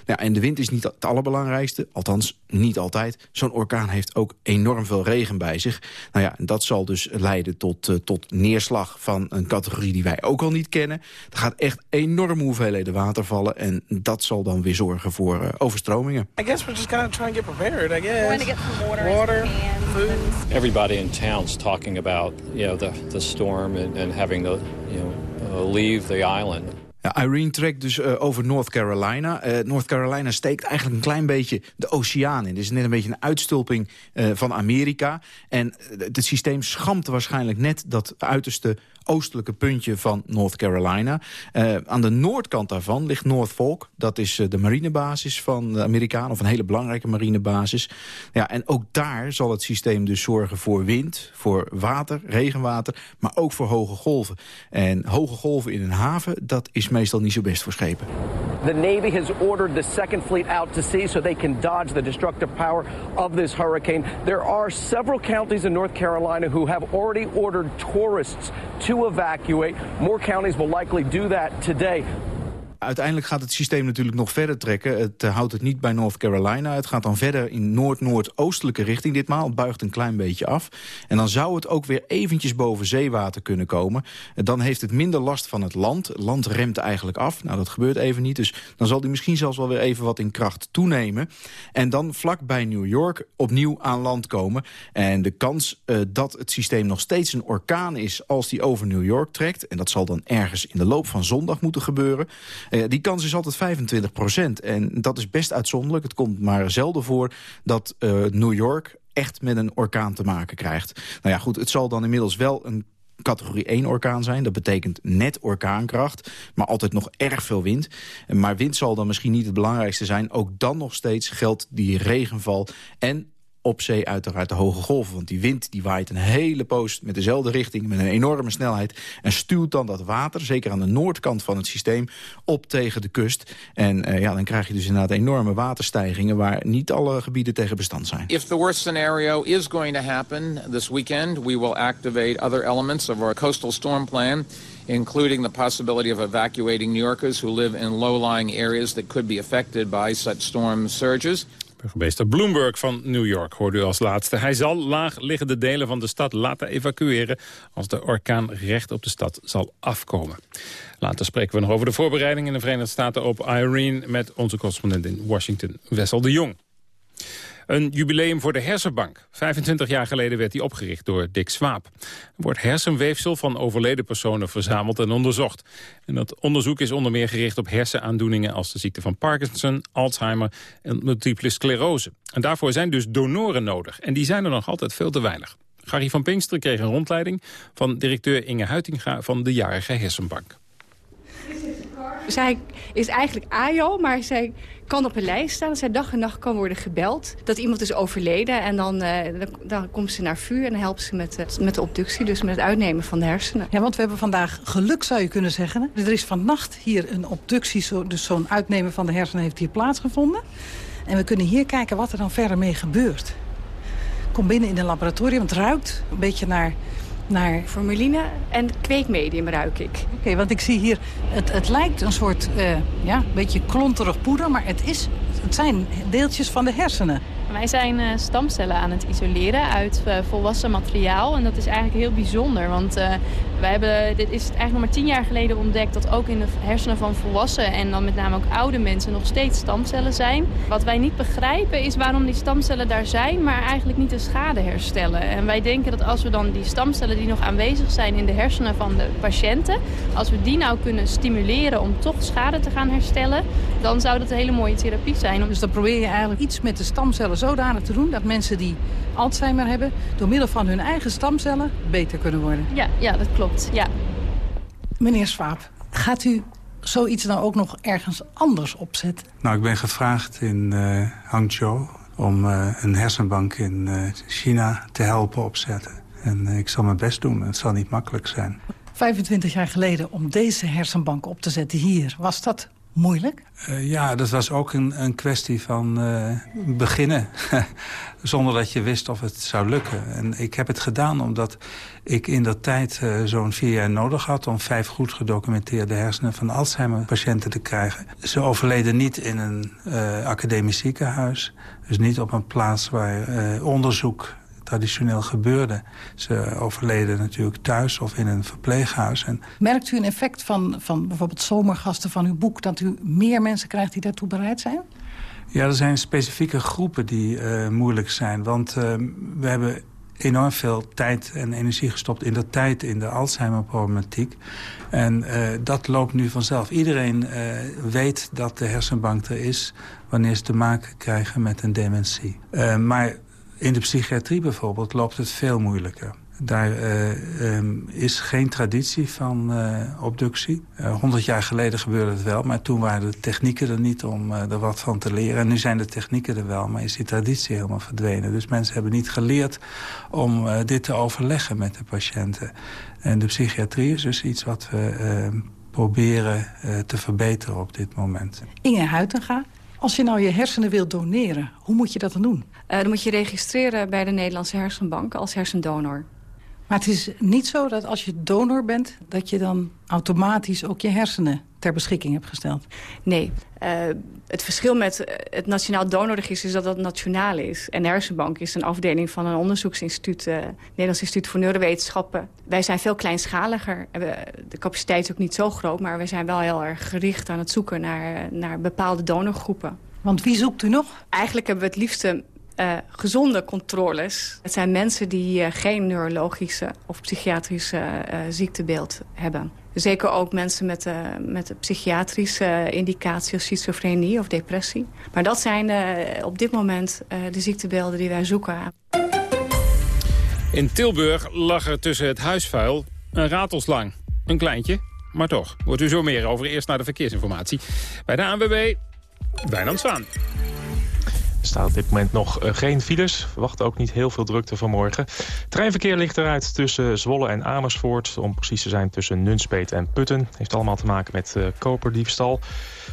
Ja, en de wind is niet het allerbelangrijkste. Althans, niet altijd. Zo'n orkaan heeft ook enorm veel regen bij zich. Nou ja, en dat zal dus leiden tot, uh, tot neerslag van een categorie die wij ook al niet kennen. Er gaat echt enorme hoeveelheden water vallen. En dat zal dan weer zorgen voor uh, overstromingen. I guess we're just kind of trying to get prepared, I guess. We're going to get some water, Water, food. Everybody in town's talking about, you know, the, the storm and, and having to, you know, uh, leave the island. Irene trekt dus uh, over North Carolina. Uh, North Carolina steekt eigenlijk een klein beetje de oceaan in. Het is net een beetje een uitstulping uh, van Amerika. En het systeem schampt waarschijnlijk net dat uiterste oostelijke puntje van North Carolina. Uh, aan de noordkant daarvan ligt Norfolk. Dat is uh, de marinebasis van de Amerikanen, of een hele belangrijke marinebasis. Ja, en ook daar zal het systeem dus zorgen voor wind, voor water, regenwater... maar ook voor hoge golven. En hoge golven in een haven, dat is meestal niet zo best voor schepen. The Navy has ordered the second fleet out to sea so they can dodge the destructive power of this hurricane. There are several counties in North Carolina who have already ordered tourists to evacuate. More counties will likely do that today. Uiteindelijk gaat het systeem natuurlijk nog verder trekken. Het uh, houdt het niet bij North Carolina. Het gaat dan verder in noord-noordoostelijke richting ditmaal. Het buigt een klein beetje af. En dan zou het ook weer eventjes boven zeewater kunnen komen. Uh, dan heeft het minder last van het land. Het land remt eigenlijk af. Nou, dat gebeurt even niet. Dus dan zal die misschien zelfs wel weer even wat in kracht toenemen. En dan vlak bij New York opnieuw aan land komen. En de kans uh, dat het systeem nog steeds een orkaan is... als die over New York trekt... en dat zal dan ergens in de loop van zondag moeten gebeuren... Uh, die kans is altijd 25 procent. En dat is best uitzonderlijk. Het komt maar zelden voor dat uh, New York echt met een orkaan te maken krijgt. Nou ja, goed, het zal dan inmiddels wel een categorie 1 orkaan zijn. Dat betekent net orkaankracht, maar altijd nog erg veel wind. Maar wind zal dan misschien niet het belangrijkste zijn. Ook dan nog steeds geldt die regenval en op zee uiteraard de hoge golven. Want die wind die waait een hele poos met dezelfde richting... met een enorme snelheid en stuwt dan dat water... zeker aan de noordkant van het systeem, op tegen de kust. En uh, ja, dan krijg je dus inderdaad enorme waterstijgingen... waar niet alle gebieden tegen bestand zijn. If the worst scenario is going to happen this weekend... we will activate other elements of our coastal storm plan including the possibility of evacuating New Yorkers who live in low-lying areas that could be affected by such storm surges. Burgemeester Bloomberg van New York hoorde u als laatste. Hij zal laag liggende delen van de stad laten evacueren... als de orkaan recht op de stad zal afkomen. Later spreken we nog over de voorbereidingen in de Verenigde Staten op Irene... met onze correspondent in Washington, Wessel de Jong. Een jubileum voor de hersenbank. 25 jaar geleden werd die opgericht door Dick Swaap. Er wordt hersenweefsel van overleden personen verzameld en onderzocht. En dat onderzoek is onder meer gericht op hersenaandoeningen... als de ziekte van Parkinson, Alzheimer en multiple sclerose. En daarvoor zijn dus donoren nodig. En die zijn er nog altijd veel te weinig. Gary van Pinkster kreeg een rondleiding van directeur Inge Huitinga... van de Jarige Hersenbank. Zij is eigenlijk AJO, maar zij kan op een lijst staan. Zij dag en nacht kan worden gebeld. Dat iemand is overleden en dan, uh, dan, komt ze naar vuur... en helpt ze met, uh, met de obductie, dus met het uitnemen van de hersenen. Ja, want we hebben vandaag geluk, zou je kunnen zeggen. Er is vannacht hier een obductie, zo, dus zo'n uitnemen van de hersenen heeft hier plaatsgevonden. En we kunnen hier kijken wat er dan verder mee gebeurt. Kom binnen in een laboratorium, het ruikt een beetje naar naar... Formuline en kweekmedium ruik ik. Oké, okay, want ik zie hier, het, het lijkt een soort, uh, ja, een beetje klonterig poeder... maar het, is, het zijn deeltjes van de hersenen. Wij zijn uh, stamcellen aan het isoleren uit uh, volwassen materiaal. En dat is eigenlijk heel bijzonder, want uh, Wij hebben, dit is eigenlijk nog maar tien jaar geleden ontdekt dat ook in de hersenen van volwassenen en dan met name ook oude mensen nog steeds stamcellen zijn. Wat wij niet begrijpen is waarom die stamcellen daar zijn, maar eigenlijk niet de schade herstellen. En wij denken dat als we dan die stamcellen die nog aanwezig zijn in de hersenen van de patiënten, als we die nou kunnen stimuleren om toch schade te gaan herstellen, dan zou dat een hele mooie therapie zijn. Dus dan probeer je eigenlijk iets met de stamcellen zodanig te doen dat mensen die Alzheimer hebben, door middel van hun eigen stamcellen beter kunnen worden. Ja, ja dat klopt. Ja. Meneer Swaap, gaat u zoiets nou ook nog ergens anders opzetten? Nou, ik ben gevraagd in uh, Hangzhou om uh, een hersenbank in uh, China te helpen opzetten. En ik zal mijn best doen. Het zal niet makkelijk zijn. 25 jaar geleden om deze hersenbank op te zetten hier. Was dat moeilijk? Uh, ja, dat was ook een, een kwestie van uh, beginnen. Zonder dat je wist of het zou lukken. En ik heb het gedaan omdat ik in dat tijd uh, zo'n vier jaar nodig had... om vijf goed gedocumenteerde hersenen van Alzheimer-patiënten te krijgen. Ze overleden niet in een academisch ziekenhuis. Dus niet op een plaats waar onderzoek traditioneel gebeurde. Ze overleden natuurlijk thuis of in een verpleeghuis. En... Merkt u een effect van, van bijvoorbeeld zomergasten van uw boek... dat u meer mensen krijgt die daartoe bereid zijn? Ja, er zijn specifieke groepen die uh, moeilijk zijn. Want uh, we hebben enorm veel tijd en energie gestopt in de tijd in de Alzheimer-problematiek. En uh, dat loopt nu vanzelf. Iedereen weet dat de hersenbank er is wanneer ze te maken krijgen met een dementie. maar in de psychiatrie bijvoorbeeld loopt het veel moeilijker. Daar uh, um, is geen traditie van uh, obductie. Honderd uh, jaar geleden gebeurde het wel, maar toen waren de technieken er niet om er wat van te leren. En nu zijn de technieken er wel, maar is die traditie helemaal verdwenen. Dus mensen hebben niet geleerd om dit te overleggen met de patiënten. En de psychiatrie is dus iets wat we ehm, proberen te verbeteren op dit moment. Inge Huitenga, als je nou je hersenen wilt doneren, hoe moet je dat dan doen? Uh, dan moet je registreren bij de Nederlandse Hersenbank als hersendonor. Maar het is niet zo dat als je donor bent... dat je dan automatisch ook je hersenen ter beschikking hebt gesteld? Nee. Uh, het verschil met het Nationaal Donorregister is dat dat nationaal is. En de Hersenbank is een afdeling van een onderzoeksinstituut... Uh, Nederlands Instituut voor Neurowetenschappen. Wij zijn veel kleinschaliger. De capaciteit is ook niet zo groot... maar we zijn wel heel erg gericht aan het zoeken naar, naar bepaalde donorgroepen. Want wie zoekt u nog? Eigenlijk hebben we het liefste uh, gezonde controles. Het zijn mensen die uh, geen neurologische of psychiatrische uh, ziektebeeld hebben. Zeker ook mensen met, met psychiatrische indicatie of schizofrenie of depressie. Maar dat zijn op dit moment de ziektebeelden die wij zoeken. In Tilburg lag er tussen het huisvuil een ratelslang. Een kleintje, maar toch. Wordt u zo meer over. Eerst naar de verkeersinformatie. Bij de ANWB, Wijnand Zwaan. Er staat op dit moment nog eh, geen files. Verwacht ook niet heel veel drukte vanmorgen. Treinverkeer ligt eruit tussen Zwolle en Amersfoort. Om precies te zijn tussen Nunspeet en Putten. Heeft allemaal te maken met uh, koperdiefstal.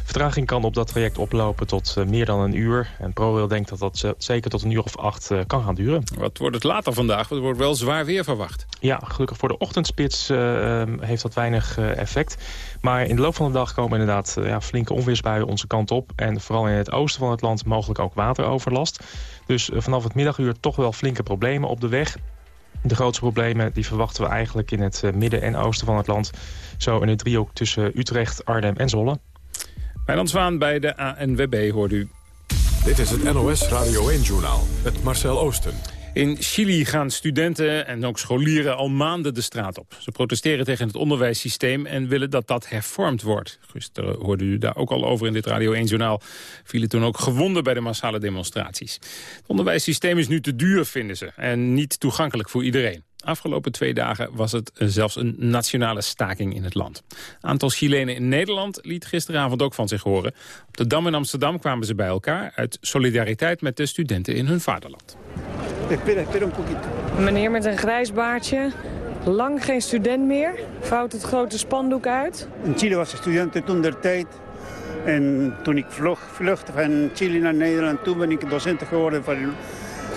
Vertraging kan op dat traject oplopen tot uh, meer dan een uur. En ProRail denkt dat dat zeker tot een uur of acht uh, kan gaan duren. Wat wordt het later vandaag? Er wordt wel zwaar weer verwacht. Ja, gelukkig voor de ochtendspits uh, heeft dat weinig effect. Maar in de loop van de dag komen inderdaad ja, flinke onweersbuien onze kant op. En vooral in het oosten van het land mogelijk ook wateroverlast. Dus vanaf het middaguur toch wel flinke problemen op de weg. De grootste problemen die verwachten we eigenlijk in het midden en oosten van het land. Zo in het driehoek tussen Utrecht, Arnhem en Zwolle. Wijnand Zwaan bij de ANWB hoort u. Dit is het NOS Radio 1-journaal met Marcel Oosten. In Chili gaan studenten en ook scholieren al maanden de straat op. Ze protesteren tegen het onderwijssysteem en willen dat dat hervormd wordt. Gisteren hoorde u daar ook al over in dit Radio 1-journaal. Vielen toen ook gewonden bij de massale demonstraties. Het onderwijssysteem is nu te duur, vinden ze, en niet toegankelijk voor iedereen. Afgelopen twee dagen was het zelfs een nationale staking in het land. Aantal Chilenen in Nederland liet gisteravond ook van zich horen. Op de Dam in Amsterdam kwamen ze bij elkaar... uit solidariteit met de studenten in hun vaderland. Een meneer met een grijs baardje. Lang geen student meer. Vouwt het grote spandoek uit. In Chile was ik student toen der tijd. En toen ik vlug, vluchtte van Chile naar Nederland... toen ben ik docent geworden van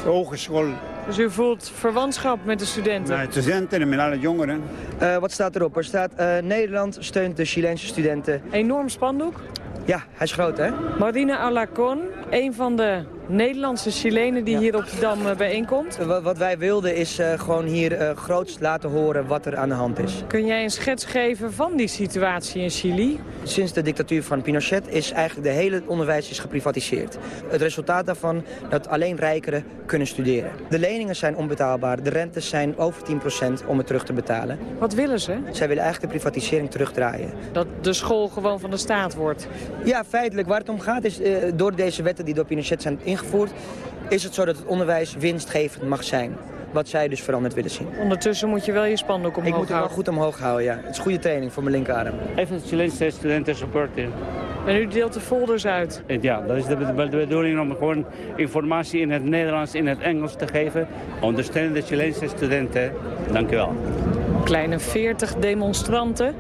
de hogeschool dus u voelt verwantschap met de studenten? Met de studenten en met alle jongeren. Uh, wat staat erop? Er staat uh, Nederland steunt de Chileense studenten. Enorm spandoek? Ja, hij is groot hè? Marina Alacon, een van de Nederlandse Chilenen die hier op de Dam uh, bijeenkomt. Wat, wat, wij wilden is uh, gewoon hier uh, groots laten horen wat er aan de hand is. Kun jij een schets geven van die situatie in Chili? Sinds de dictatuur van Pinochet is eigenlijk de hele onderwijs is geprivatiseerd. Het resultaat daarvan dat alleen rijkeren kunnen studeren. De leningen zijn onbetaalbaar, de rentes zijn over 10% om het terug te betalen. Wat willen ze? Zij willen eigenlijk de privatisering terugdraaien. Dat de school gewoon van de staat wordt? Ja, feitelijk. Waar het om gaat is, uh, door deze wetten die door Pinochet zijn ingevoerd... is het zo dat het onderwijs winstgevend mag zijn. Wat zij dus veranderd willen zien. Ondertussen moet je wel je spandoek omhoog Ik moet hem wel houden. goed omhoog houden, ja. Het is goede training voor mijn linkerarm. Even Chileense studenten supporten. En u deelt de folders uit? Ja, dat is de, de, de bedoeling om gewoon informatie in het Nederlands, in het Engels te geven. Ondersteunen de Chileense studenten. Dank u wel. Kleine 40 demonstranten.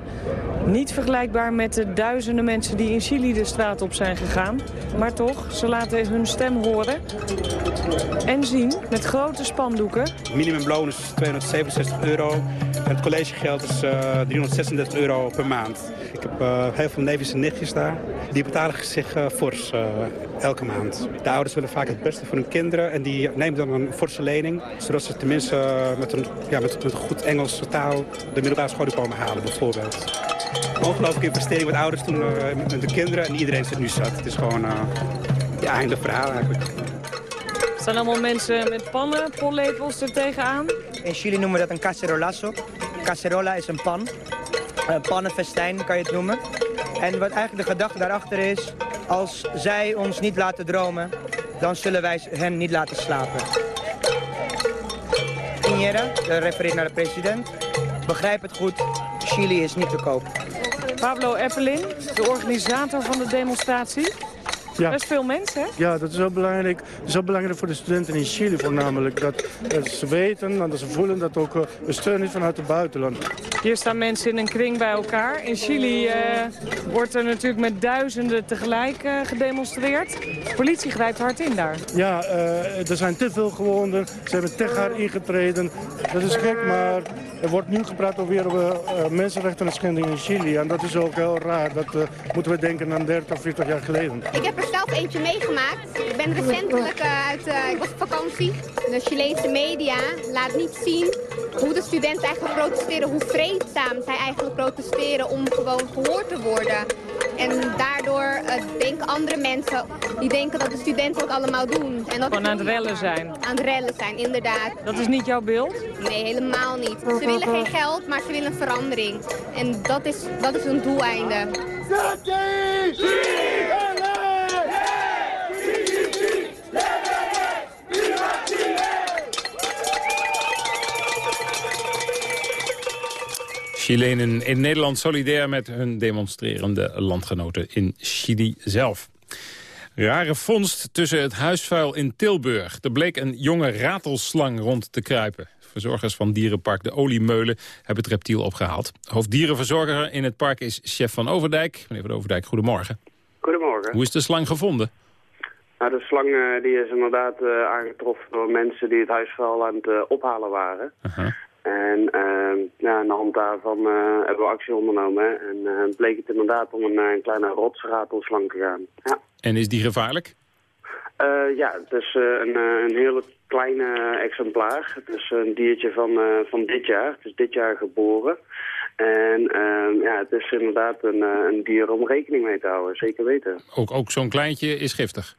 Niet vergelijkbaar met de duizenden mensen die in Chili de straat op zijn gegaan. Maar toch, ze laten hun stem horen. En zien met grote spandoeken. Minimumloon is 267 euro. En het collegegeld is uh, 336 euro per maand. Ik heb uh, heel veel neefjes en nichtjes daar. Die betalen zich uh, fors elke maand. De ouders willen vaak het beste voor hun kinderen. En die nemen dan een forse lening. Zodat ze tenminste met, een, ja, met, goed Engelse taal de middelbare school komen halen bijvoorbeeld. Ongelooflijke investering wat ouders doen met de kinderen. En iedereen zit nu zat. Het is gewoon ja, einde verhaal eigenlijk. Er staan allemaal mensen met pannen, pollepels er tegenaan. In Chili noemen we dat een cacerolazo. Cacerola is een pan. Een pannenfestijn kan je het noemen. En wat eigenlijk de gedachte daarachter is... als zij ons niet laten dromen, dan zullen wij hen niet laten slapen. Piñera, dat refereert naar de president. Begrijp het goed, Chili is niet te koop. Pablo Eppelin, de organisator van de demonstratie. Ja. Best veel mensen, hè? Ja, dat is ook belangrijk. Dat is ook belangrijk voor de studenten in Chili voornamelijk. Dat, dat ze weten en dat ze voelen dat ook uh, een steun is vanuit het buitenland. Hier staan mensen in een kring bij elkaar. In Chili uh, wordt er natuurlijk met duizenden tegelijk uh, gedemonstreerd. De politie grijpt hard in daar. Ja, er zijn te veel gewonden. Ze hebben te hard ingetreden. Dat is gek, maar er wordt nu gepraat over mensenrechten en schendingen in Chili. En dat is ook heel raar. Dat moeten we denken aan 30 of 40 jaar geleden. Ik heb er zelf eentje meegemaakt. Ik ben recentelijk uh, uit, uh, ik was op vakantie. De Chileense media laat niet zien hoe de studenten eigenlijk protesteren, hoe vreedzaam zij eigenlijk protesteren om gewoon gehoord te worden. En daardoor uh, denken andere mensen, die denken dat de studenten dat allemaal doen. En dat gewoon aan het rellen zijn. Aan het rellen zijn, inderdaad. Dat is niet jouw beeld? Nee, helemaal niet. Ze willen geen geld, maar ze willen verandering. En dat is, dat is hun doeleinde. Chilenen in Nederland solidair met hun demonstrerende landgenoten in Chili zelf. Rare vondst tussen het huisvuil in Tilburg. Er bleek een jonge ratelslang rond te kruipen. Verzorgers van dierenpark De Oliemeulen hebben het reptiel opgehaald. Hoofddierenverzorger in het park is chef van Overdijk. Meneer van Overdijk, goedemorgen. Goedemorgen. Hoe is de slang gevonden? Nou, de slang uh, die is inderdaad uh, aangetroffen door mensen die het huisvuil aan het uh, ophalen waren. Uh -huh. En uh, ja, aan de hand daarvan hebben we actie ondernomen. En bleek het inderdaad om een, een kleine rotsratelslang te gaan. Ja. En is die gevaarlijk? ja, het is een, een hele kleine exemplaar. Het is een diertje van, van dit jaar. Het is dit jaar geboren. En ja, het is inderdaad een, een dier om rekening mee te houden, zeker weten. Ook, ook zo'n kleintje is giftig?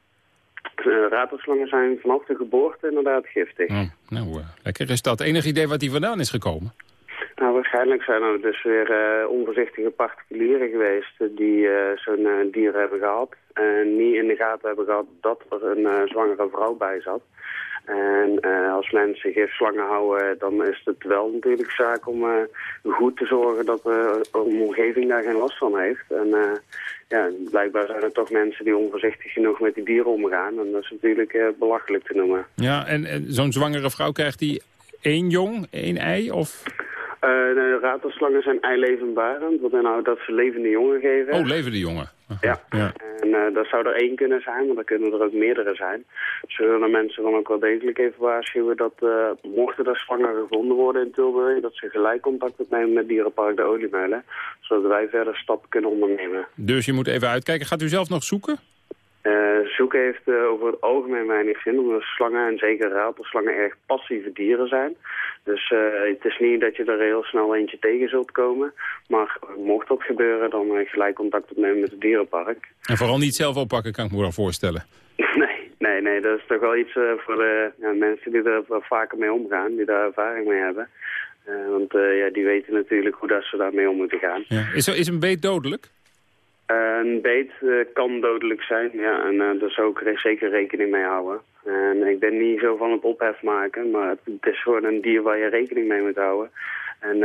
Uh, ratelslangen zijn vanaf de geboorte inderdaad giftig. Oh, nou, uh, lekker is dat. Enig idee wat die vandaan is gekomen? Nou, waarschijnlijk zijn er dus weer uh, onvoorzichtige particulieren geweest die zo'n dier hebben gehad. En niet in de gaten hebben gehad dat er een zwangere vrouw bij zat. En als mensen gifslangen houden, dan is het wel natuurlijk zaak om goed te zorgen dat de omgeving daar geen last van heeft. En ja, blijkbaar zijn er toch mensen die onvoorzichtig genoeg met die dieren omgaan. En dat is natuurlijk belachelijk te noemen. Ja, en, en zo'n zwangere vrouw krijgt die één jong, één ei? Of... Uh, de ratelslangen zijn eilevendbarend. Wat inhoudt dat ze levende jongen geven. Oh, levende jongen. Ja. ja. En uh, dat zou er één kunnen zijn, maar er kunnen er ook meerdere zijn. Willen mensen dan ook wel degelijk even waarschuwen dat uh, mochten er zwanger gevonden worden in Tilburg, dat ze gelijk contact opnemen met Dierenpark de Oliemeulen, zodat wij verder stappen kunnen ondernemen. Dus je moet even uitkijken. Gaat u zelf nog zoeken? Uh, zoeken heeft uh, over het algemeen weinig zin, omdat slangen en zeker ratelslangen erg passieve dieren zijn. Dus uh, het is niet dat je er heel snel eentje tegen zult komen. Maar mocht dat gebeuren, dan gelijk contact opnemen met het dierenpark. En vooral niet zelf oppakken, kan ik me dan voorstellen. nee, nee, nee, dat is toch wel iets voor de ja, mensen die er vaker mee omgaan, die daar ervaring mee hebben. want ja, die weten natuurlijk hoe dat ze daarmee om moeten gaan. Ja. Is, er, is een beet dodelijk? Een beet kan dodelijk zijn, ja, en daar zou ik zeker rekening mee houden. En ik ben niet zo van het ophef maken, maar het is gewoon een dier waar je rekening mee moet houden. En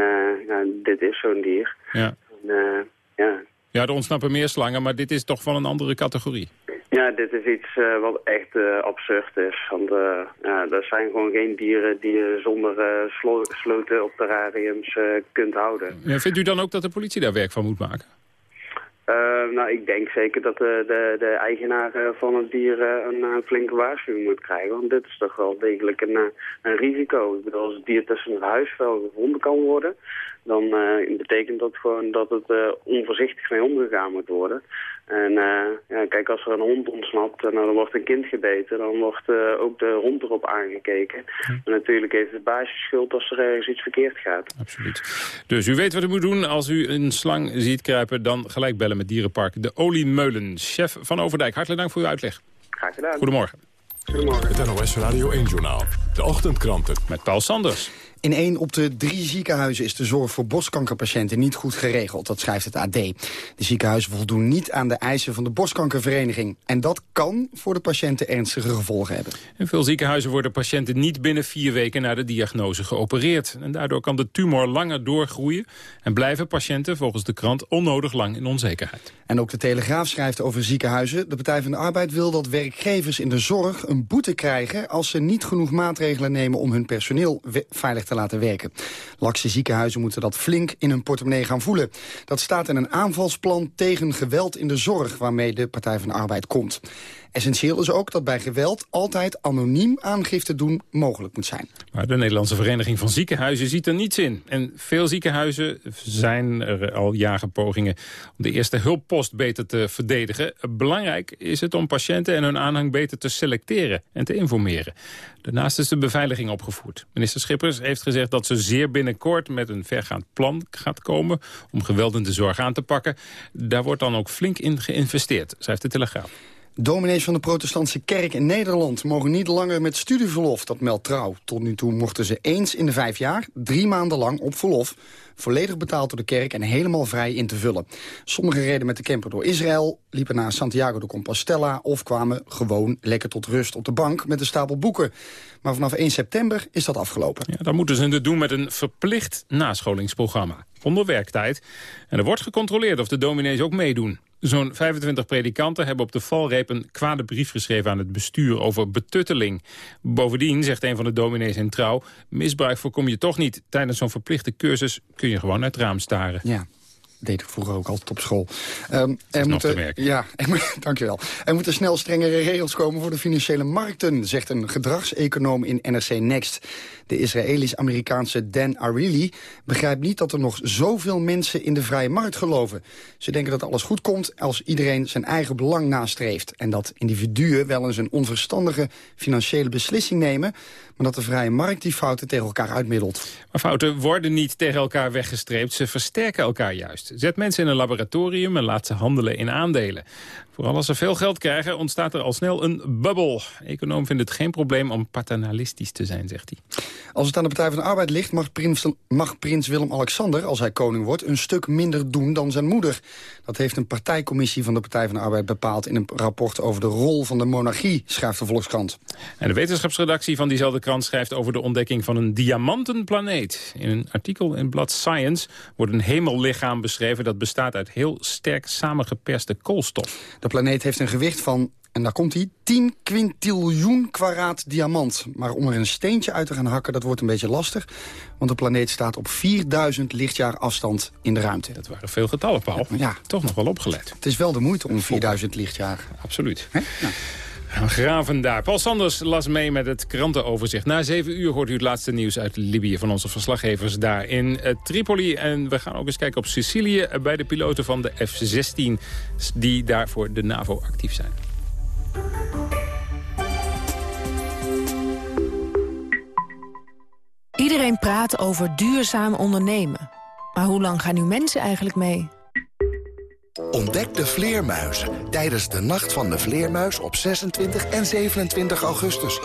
ja, dit is zo'n dier. Ja. En, ja. ja, er ontsnappen meer slangen, maar dit is toch van een andere categorie? Ja, dit is iets uh, wat echt uh, absurd is. Want uh, ja, er zijn gewoon geen dieren die je zonder slo sloten op terrariums kunt houden. Ja, vindt u dan ook dat de politie daar werk van moet maken? Uh, nou, ik denk zeker dat de, de, de eigenaar van het dier een, een, flinke waarschuwing moet krijgen. Want dit is toch wel degelijk een, een risico. Ik bedoel, als het dier tussen het huisvel gevonden kan worden... dan uh, betekent dat gewoon dat het uh, onvoorzichtig mee omgegaan moet worden. En ja, kijk, als er een hond ontsnapt en er wordt een kind gebeten... dan wordt ook de hond erop aangekeken. En natuurlijk heeft het baasje schuld als er ergens iets verkeerd gaat. Absoluut. Dus u weet wat u moet doen. Als u een slang ziet kruipen, dan gelijk bellen met Dierenpark De Oliemeulen. Chef van Overdijk, hartelijk dank voor uw uitleg. Graag gedaan. Goedemorgen. Goedemorgen. Het NOS Radio 1-journaal. De ochtendkranten. Met Paul Sanders. In één op de drie ziekenhuizen is de zorg voor borstkankerpatiënten niet goed geregeld. Dat schrijft het AD. De ziekenhuizen voldoen niet aan de eisen van de borstkankervereniging. En dat kan voor de patiënten ernstige gevolgen hebben. In veel ziekenhuizen worden patiënten niet binnen vier weken na de diagnose geopereerd. En daardoor kan de tumor langer doorgroeien. En blijven patiënten volgens de krant onnodig lang in onzekerheid. En ook de Telegraaf schrijft over ziekenhuizen. De Partij van de Arbeid wil dat werkgevers in de zorg een boete krijgen... als ze niet genoeg maatregelen nemen om hun personeel veilig te laten werken. Lakse ziekenhuizen moeten dat flink in hun portemonnee gaan voelen. Dat staat in een aanvalsplan tegen geweld in de zorg... waarmee de Partij van de Arbeid komt. Essentieel is ook dat bij geweld altijd anoniem aangifte doen mogelijk moet zijn. Maar de Nederlandse Vereniging van Ziekenhuizen ziet er niets in. En veel ziekenhuizen zijn er al jaren pogingen om de eerste hulppost beter te verdedigen. Belangrijk is het om patiënten en hun aanhang beter te selecteren en te informeren. Daarnaast is de beveiliging opgevoerd. Minister Schippers heeft gezegd dat ze zeer binnenkort met een vergaand plan gaat komen om geweld in de zorg aan te pakken. Daar wordt dan ook flink in geïnvesteerd, schrijft de Telegraaf. Dominees van de protestantse kerk in Nederland mogen niet langer met studieverlof, dat meldt Trouw. Tot nu toe mochten ze eens in de vijf jaar, drie maanden lang op verlof. Volledig betaald door de kerk en helemaal vrij in te vullen. Sommigen reden met de camper door Israël, liepen naar Santiago de Compostela... of kwamen gewoon lekker tot rust op de bank met een stapel boeken. Maar vanaf 1 september is dat afgelopen. Ja, dan moeten ze het doen met een verplicht nascholingsprogramma. Onder werktijd. En er wordt gecontroleerd of de dominees ook meedoen. Zo'n 25 predikanten hebben op de valreep een kwade brief geschreven aan het bestuur over betutteling. Bovendien, zegt een van de dominees in Trouw, misbruik voorkom je toch niet. Tijdens zo'n verplichte cursus kun je gewoon uit het raam staren. Ja deed ik vroeger ook altijd op school. Um, er moeten, ja, dankjewel. Er moeten snel strengere regels komen voor de financiële markten... zegt een gedragseconoom in NRC Next. De Israëlisch-Amerikaanse Dan Ariely begrijpt niet dat er nog zoveel mensen in de vrije markt geloven. Ze denken dat alles goed komt als iedereen zijn eigen belang nastreeft. En dat individuen wel eens een onverstandige financiële beslissing nemen... maar dat de vrije markt die fouten tegen elkaar uitmiddelt. Maar fouten worden niet tegen elkaar weggestreept, ze versterken elkaar juist. Zet mensen in een laboratorium en laat ze handelen in aandelen. Vooral als ze veel geld krijgen, ontstaat er al snel een bubbel. Econoom vindt het geen probleem om paternalistisch te zijn, zegt hij. Als het aan de Partij van de Arbeid ligt, mag prins, mag prins Willem-Alexander, als hij koning wordt, een stuk minder doen dan zijn moeder. Dat heeft een partijcommissie van de Partij van de Arbeid bepaald in een rapport over de rol van de monarchie, schrijft de Volkskrant. En de wetenschapsredactie van diezelfde krant schrijft over de ontdekking van een diamantenplaneet. In een artikel in blad Science wordt een hemellichaam beschreven dat bestaat uit heel sterk samengeperste koolstof. De planeet heeft een gewicht van en daar komt hij, 10 quintiljoen kwaraat diamant. Maar om er een steentje uit te gaan hakken, dat wordt een beetje lastig. Want de planeet staat op 4000 lichtjaar afstand in de ruimte. Dat waren veel getallen, Paul. Ja. Toch nog wel opgelet. Het is wel de moeite om 4000 lichtjaar. Absoluut. Ja. Graven daar. Paul Sanders las mee met het krantenoverzicht. Na zeven uur hoort u het laatste nieuws uit Libië van onze verslaggevers daar in eh, Tripoli. En we gaan ook eens kijken op Sicilië bij de piloten van de F-16 die daar voor de NAVO actief zijn. Iedereen praat over duurzaam ondernemen. Maar hoe lang gaan nu mensen eigenlijk mee? Ontdek de vleermuizen tijdens de Nacht van de Vleermuis op 26 en 27 augustus.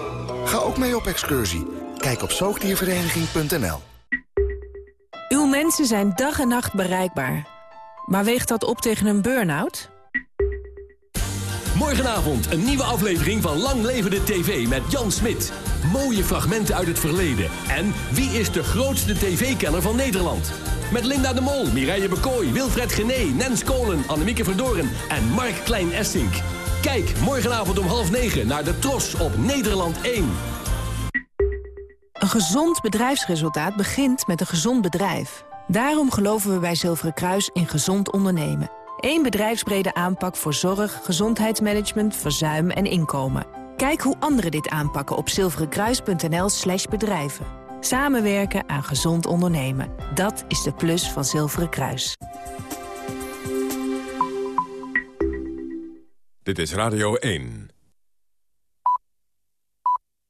Ga ook mee op excursie. Kijk op zoogdiervereniging.nl Uw mensen zijn dag en nacht bereikbaar. Maar weegt dat op tegen een burn-out? Morgenavond een nieuwe aflevering van Lang Leven de TV met Jan Smit. Mooie fragmenten uit het verleden. En wie is de grootste tv-kenner van Nederland? Met Linda de Mol, Mireille Bekooi, Wilfred Gené, Nens Kolen, Annemieke Verdoren en Mark Klein-Essink. Kijk morgenavond om half negen naar de Tros op Nederland 1. Een gezond bedrijfsresultaat begint met een gezond bedrijf. Daarom geloven we bij Zilveren Kruis in gezond ondernemen. Eén bedrijfsbrede aanpak voor zorg, gezondheidsmanagement, verzuim en inkomen. Kijk hoe anderen dit aanpakken op zilverenkruis.nl slash bedrijven. Samenwerken aan gezond ondernemen. Dat is de plus van Zilveren Kruis. Dit is Radio 1.